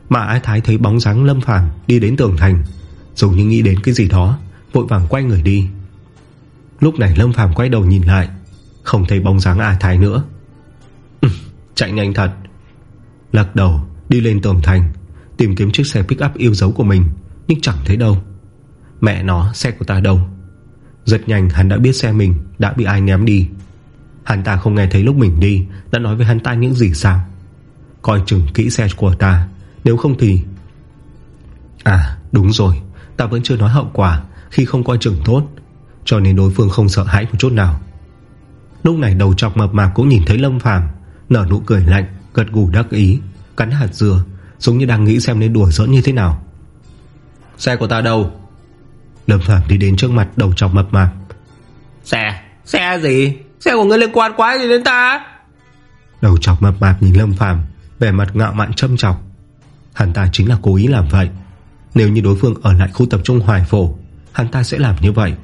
Mà Ai Thái thấy bóng dáng Lâm Phạm đi đến tường thành, dường như nghĩ đến cái gì đó, Vội vàng quay người đi. Lúc này Lâm Phàm quay đầu nhìn lại, Không thấy bóng dáng Ai Thái nữa. Chạy nhanh thật. Lật đầu, đi lên tường thành, Tìm kiếm chiếc xe pick up yêu dấu của mình, Nhưng chẳng thấy đâu. Mẹ nó, xe của ta đâu? Rất nhanh hắn đã biết xe mình Đã bị ai ném đi. Hắn ta không nghe thấy lúc mình đi, Đã nói với hắn ta những gì sao? Coi chừng kỹ xe của ta, Nếu không thì À đúng rồi, Ta vẫn chưa nói hậu quả, Khi không coi chừng tốt, Cho nên đối phương không sợ hãi một chút nào. Lúc này đầu chọc mập mạp cũng nhìn thấy Lâm Phàm, Nở nụ cười lạnh, Gật gù đắc ý, Cắn hạt dừa, Giống như đang nghĩ xem nên đùa giỡn như thế nào. Xe của ta đâu? Lâm Phàm đi đến trước mặt đầu chọc mập mạp. Xe Xe gì? Xe của ngươi liên quan quá gì đến ta? Đầu chọc mập mạp nhìn Lâm Phàm Vẻ mặt ngạo mạn châm chọc. Hắn ta chính là cố ý làm vậy. Nếu như đối phương ở lại khu tập trung hoài phổ Hắn ta sẽ làm như vậy.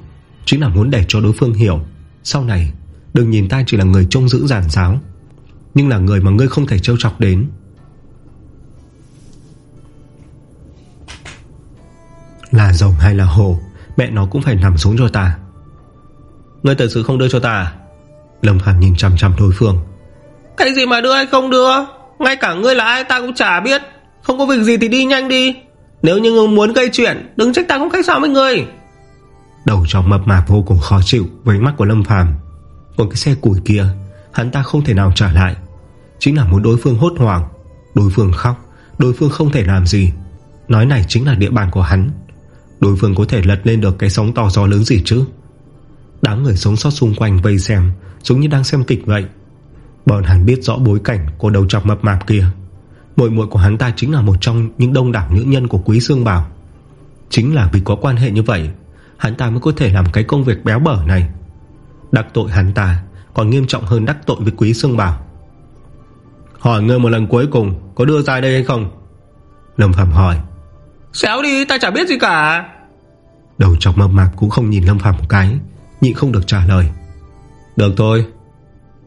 Chính là muốn để cho đối phương hiểu. Sau này đừng nhìn ta chỉ là người trông giữ giản giáo Nhưng là người mà ngươi không thể trêu chọc đến. Là rồng hay là hồ Mẹ nó cũng phải nằm xuống cho ta. Ngươi thật sự không đưa cho ta à? Lâm Phàm nhìn chằm chằm đối phương. Cái gì mà đưa hay không đưa? Ngay cả ngươi là ai ta cũng chả biết. Không có việc gì thì đi nhanh đi. Nếu như ngươi muốn gây chuyện Đừng trách ta không cách sao với ngươi. Đầu trong mập mạp vô cùng khó chịu Với mắt của Lâm Phàm. Còn cái xe củi kia Hắn ta không thể nào trả lại. Chính là muốn đối phương hốt hoảng. Đối phương khóc Đối phương không thể làm gì. Nói này chính là địa bàn của hắn Đối phương có thể lật lên được cái sóng to gió lớn gì chứ? Đám người sống sót xung quanh vây xem, Giống như đang xem kịch vậy. Bọn hắn biết rõ bối cảnh của đầu chọc mập mạp kia. Mội muội của hắn ta chính là một trong những đông đảo nữ nhân của Quý dương Bảo. Chính là vì có quan hệ như vậy, Hắn ta mới có thể làm cái công việc béo bở này. Đắc tội hắn ta Còn nghiêm trọng hơn đắc tội với quý dương bảo. Hỏi ngươi một lần cuối cùng, Có đưa ra đây hay không? Lâm Phạm hỏi. Xéo đi ta chả biết gì cả. Đầu chọc mập mạp cũng không nhìn Lâm Phạm một cái Nhịn không được trả lời. Được thôi.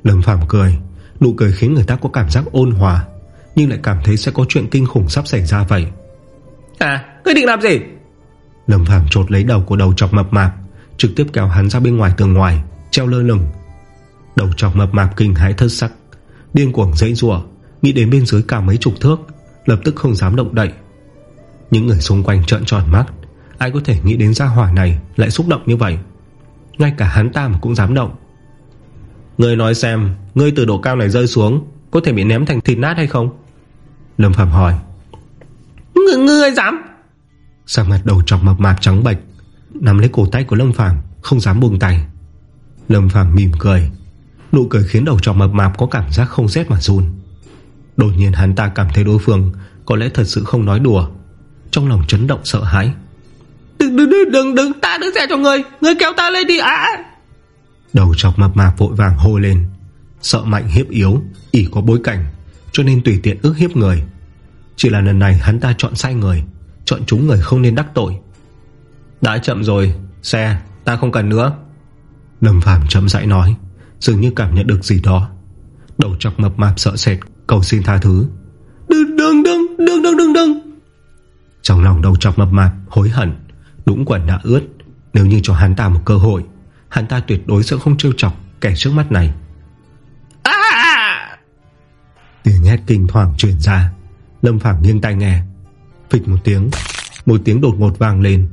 Lâm Phạm cười Nụ cười khiến người ta có cảm giác ôn hòa Nhưng lại cảm thấy sẽ có chuyện kinh khủng sắp xảy ra vậy. À ngươi định làm gì? Lâm Phạm trột lấy đầu của đầu chọc mập mạp Trực tiếp kéo hắn ra bên ngoài tường ngoài Treo lơ lửng. Đầu chọc mập mạp kinh hãi thất sắc Điên cuồng dãy rùa Nghĩ đến bên dưới cả mấy chục thước Lập tức không dám động đậy Những người xung quanh trợn tròn mắt. Ai có thể nghĩ đến gia hỏa này Lại xúc động như vậy? Ngay cả hắn ta mà cũng dám động. Ngươi nói xem Ngươi từ độ cao này rơi xuống Có thể bị ném thành thịt nát hay không? Lâm Phạm hỏi. Ngươi, ngươi dám? Sang mặt đầu chọc mập mạp trắng bệch Nắm lấy cổ tay của Lâm Phàm Không dám buông tay. Lâm Phàm mỉm cười. Nụ cười khiến đầu chọc mập mạp có cảm giác không rét mà run. Đột nhiên hắn ta cảm thấy đối phương Có lẽ thật sự không nói đùa Trong lòng chấn động sợ hãi. Đừng đừng đừng đừng, đừng ta đứng xe cho ngươi Ngươi kéo ta lên đi à Đầu chọc mập mạp vội vàng hô lên. Sợ mạnh hiếp yếu ỉ có bối cảnh Cho nên tùy tiện ước hiếp người. Chỉ là lần này hắn ta chọn sai người Chọn chúng người không nên đắc tội. Đã chậm rồi Xe ta không cần nữa. Lâm Phàm chậm rãi nói Dường như cảm nhận được gì đó. Đầu chọc mập mạp sợ sệt Cầu xin tha thứ. Đừng đừng đừng đừng đừng đừng đừng Trong lòng đầu chọc mập mạp hối hận Đúng quần đã ướt. Nếu như cho hắn ta một cơ hội Hắn ta tuyệt đối sẽ không trêu chọc kẻ trước mắt này. À! Tiếng hét kinh thoảng truyền ra. Lâm Phàm nghiêng tai nghe. Phịch một tiếng Một tiếng đột ngột vang lên.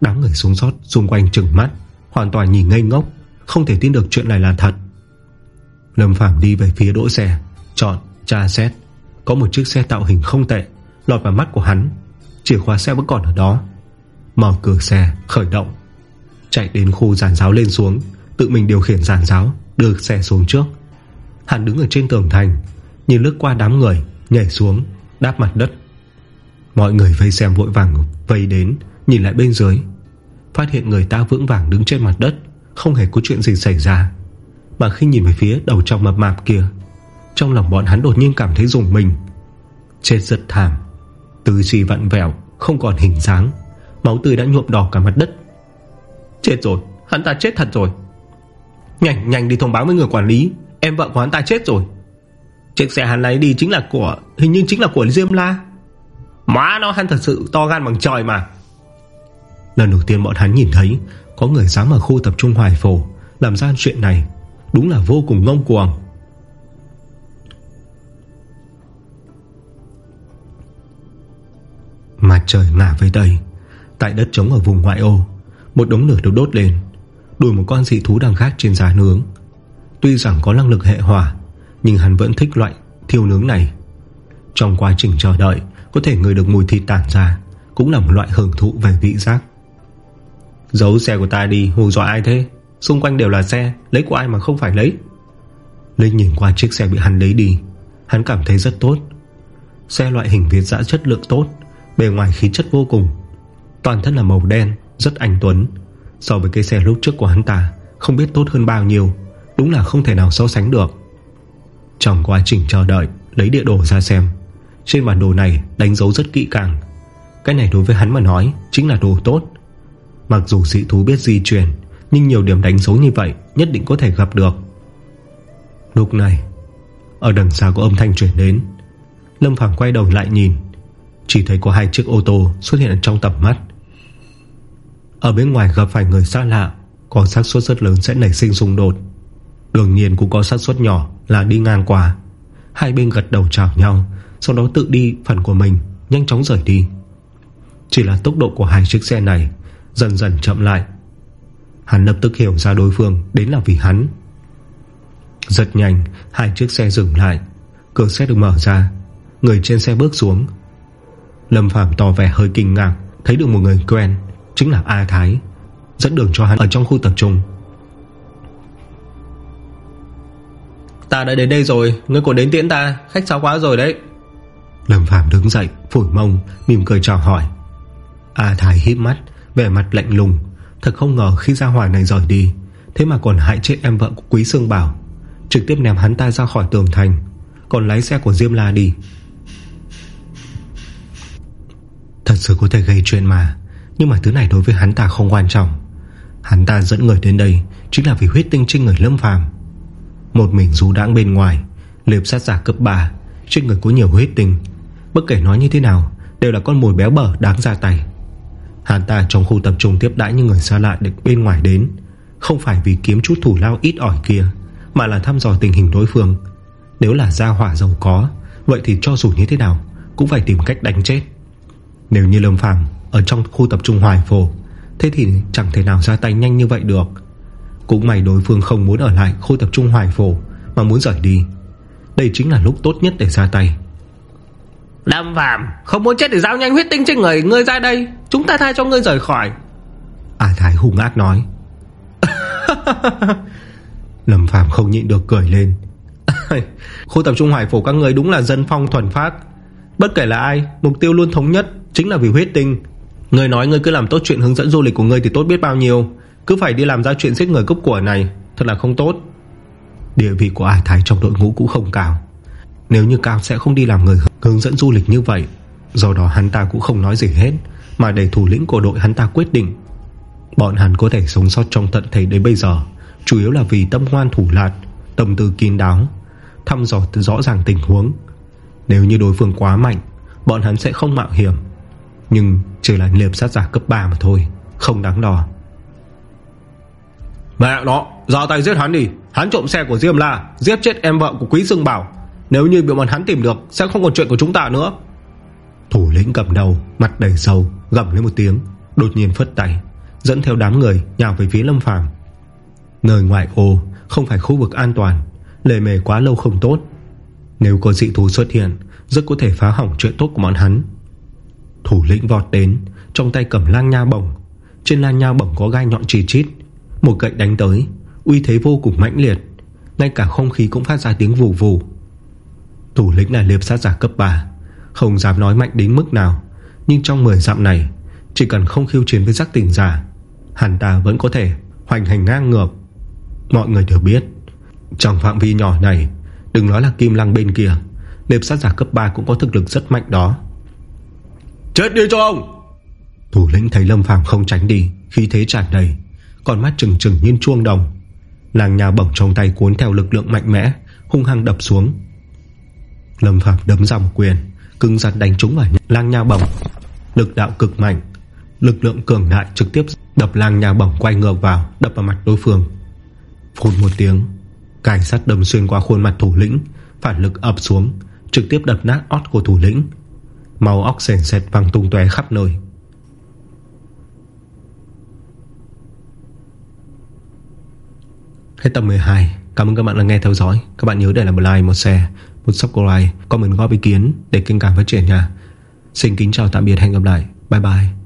Đám người xuống sót xung quanh trừng mắt Hoàn toàn nhìn ngây ngốc Không thể tin được chuyện này là thật. Lâm Phàm đi về phía đỗ xe Chọn, tra xét. Có một chiếc xe tạo hình không tệ Lọt vào mắt của hắn Chìa khóa xe vẫn còn ở đó. Mở cửa xe, khởi động. Chạy đến khu giàn giáo lên xuống Tự mình điều khiển giàn giáo Đưa xe xuống trước. Hắn đứng ở trên tường thành Nhìn lướt qua đám người Nhảy xuống, đáp mặt đất. Mọi người vây xem vội vàng vây đến Nhìn lại bên dưới. Phát hiện người ta vững vàng đứng trên mặt đất Không hề có chuyện gì xảy ra. Mà khi nhìn về phía đầu trong mập mạp kia Trong lòng bọn hắn đột nhiên cảm thấy rùng mình. Chết rất thảm. Tư duy vặn vẹo, Không còn hình dáng. Máu tươi đã nhuộm đỏ cả mặt đất. Chết rồi, Hắn ta chết thật rồi. Nhanh nhanh đi thông báo với người quản lý. Em vợ của hắn ta chết rồi. Chiếc xe hắn lấy đi chính là của, Hình như chính là của Diêm La. Má nó, hắn thật sự to gan bằng trời mà. Lần đầu tiên bọn hắn nhìn thấy, Có người dám ở khu tập trung hoài phổ, Làm ra chuyện này. Đúng là vô cùng ngông cuồng. Mà trời ngả về tây Tại đất trống ở vùng ngoại ô, Một đống lửa được đốt lên Đuổi một con dị thú đang khác trên giá nướng. Tuy rằng có năng lực hệ hỏa, Nhưng hắn vẫn thích loại thiêu nướng này. Trong quá trình chờ đợi, Có thể người được mùi thịt tản ra, Cũng là một loại hưởng thụ về vị giác. Giấu xe của ta đi, hù dọa ai thế? Xung quanh đều là xe, Lấy của ai mà không phải lấy? Linh nhìn qua chiếc xe bị hắn lấy đi, Hắn cảm thấy rất tốt. Xe loại hình Việt dã chất lượng tốt Bề ngoài khí chất vô cùng. Toàn thân là màu đen, rất anh tuấn. So với cây xe lúc trước của hắn ta Không biết tốt hơn bao nhiêu. Đúng là không thể nào so sánh được. Trong quá trình chờ đợi Lấy địa đồ ra xem. Trên bản đồ này đánh dấu rất kỹ càng. Cái này đối với hắn mà nói Chính là đồ tốt. Mặc dù dị thú biết di chuyển Nhưng nhiều điểm đánh dấu như vậy Nhất định có thể gặp được. Lúc này Ở đằng xa có âm thanh chuyển đến. Lâm Phàm quay đầu lại nhìn. Chỉ thấy có hai chiếc ô tô xuất hiện trong tầm mắt. Ở bên ngoài gặp phải người xa lạ, Có xác suất rất lớn sẽ nảy sinh xung đột. Đương nhiên cũng có xác suất nhỏ Là đi ngang qua. Hai bên gật đầu chào nhau, Sau đó tự đi phần của mình, Nhanh chóng rời đi. Chỉ là tốc độ của hai chiếc xe này Dần dần chậm lại. Hắn lập tức hiểu ra đối phương Đến là vì hắn. Rất nhanh, Hai chiếc xe dừng lại. Cửa xe được mở ra. Người trên xe bước xuống Lâm Phàm tỏ vẻ hơi kinh ngạc Thấy được một người quen Chính là A Thái Dẫn đường cho hắn ở trong khu tập trung. Ta đã đến đây rồi Ngươi còn đến tiễn ta Khách sao quá rồi đấy. Lâm Phàm đứng dậy Phổi mông Mỉm cười chào hỏi. A Thái híp mắt Vẻ mặt lạnh lùng Thật không ngờ khi ra hỏa này rời đi Thế mà còn hại chết em vợ của Quý Sương Bảo Trực tiếp ném hắn ta ra khỏi tường thành Còn lái xe của Diêm La đi Thật sự có thể gây chuyện mà. Nhưng mà thứ này đối với hắn ta không quan trọng. Hắn ta dẫn người đến đây Chính là vì huyết tinh trên người Lâm Phàm. Một mình rú đáng bên ngoài, Liệp sát giả cấp 3 Trên người có nhiều huyết tinh. Bất kể nói như thế nào, Đều là con mồi béo bở đáng ra tay. Hắn ta trong khu tập trung tiếp đãi những người xa lạ được bên ngoài đến, Không phải vì kiếm chút thủ lao ít ỏi kia, Mà là thăm dò tình hình đối phương. Nếu là gia hỏa giàu có, Vậy thì cho dù như thế nào, Cũng phải tìm cách đánh chết. Nếu như Lâm Phàm Ở trong khu tập trung hoài phổ Thế thì chẳng thể nào ra tay nhanh như vậy được. Cũng may đối phương không muốn ở lại Khu tập trung hoài phổ Mà muốn rời đi. Đây chính là lúc tốt nhất để ra tay. Lâm Phạm Không muốn chết thì giao nhanh huyết tinh trên người Ngươi ra đây. Chúng ta tha cho ngươi rời khỏi. A Thái hung ác nói. [LAUGHS] Lâm Phạm không nhịn được cười lên. [LAUGHS] Khu tập trung hoài phổ các người đúng là dân phong thuần phát. Bất kể là ai Mục tiêu luôn thống nhất Chính là vì huyết tinh. Người nói ngươi cứ làm tốt chuyện hướng dẫn du lịch của ngươi Thì tốt biết bao nhiêu. Cứ phải đi làm ra chuyện giết người cướp của này, Thật là không tốt. Địa vị của ai Thái trong đội ngũ cũng không cao. Nếu như cao sẽ không đi làm người hướng dẫn du lịch như vậy, Do đó hắn ta cũng không nói gì hết, Mà để thủ lĩnh của đội hắn ta quyết định, Bọn hắn có thể sống sót trong tận thế đến bây giờ, Chủ yếu là vì tâm ngoan thủ lạt Tâm tư kín đáo, Thăm dò rõ ràng tình huống. Nếu như đối phương quá mạnh, Bọn hắn sẽ không mạo hiểm. Nhưng chỉ là liệp sát giả cấp 3 mà thôi Không đáng đo. Mẹ nó Ra tay giết hắn đi. Hắn trộm xe của Diêm La Giết chết em vợ của Quý Dương Bảo. Nếu như bị bọn hắn tìm được Sẽ không còn chuyện của chúng ta nữa. Thủ lĩnh cầm đầu Mặt đầy sâu Gầm lên một tiếng Đột nhiên phất tay Dẫn theo đám người nhào về phía Lâm Phàm. Nơi ngoại ô Không phải khu vực an toàn Lề mề quá lâu không tốt. Nếu có dị thú xuất hiện Rất có thể phá hỏng chuyện tốt của bọn hắn Thủ lĩnh vọt đến, Trong tay cầm lang nha bổng. Trên lang nha bổng có gai nhọn chỉ chít, Một gậy đánh tới, Uy thế vô cùng mãnh liệt, Ngay cả không khí cũng phát ra tiếng vù vù. Thủ lĩnh là liệp sát giả cấp 3 Không dám nói mạnh đến mức nào, Nhưng trong 10 dặm này, Chỉ cần không khiêu chiến với giác tỉnh giả, Hẳn ta vẫn có thể hoành hành ngang ngược. Mọi người đều biết, Trong phạm vi nhỏ này, Đừng nói là kim lăng bên kia, Liệp sát giả cấp 3 cũng có thực lực rất mạnh đó. Chết đi cho ông! Thủ lĩnh thấy Lâm Phàm không tránh đi, Khi thế tràn đầy Còn mắt trừng trừng như chuông đồng. Làng nhà bổng trong tay cuốn theo lực lượng mạnh mẽ, Hung hăng đập xuống. Lâm Phạm đấm ra một quyền Cưng rắn đánh trúng vào lang nha bổng. Lực đạo cực mạnh, Lực lượng cường đại trực tiếp đập lang nha bổng quay ngược vào, Đập vào mặt đối phương. Phun một tiếng, Cảnh sát đâm xuyên qua khuôn mặt thủ lĩnh, Phản lực ập xuống, Trực tiếp đập nát ót của thủ lĩnh. Màu óc sền sệt văng tung tóe khắp nơi. Hết tập 12 Cảm ơn các bạn đã nghe theo dõi. Các bạn nhớ để lại một like, một share, một subscribe Comment góp ý kiến để kênh càng phát triển nha. Xin kính chào tạm biệt hẹn gặp lại. Bye bye.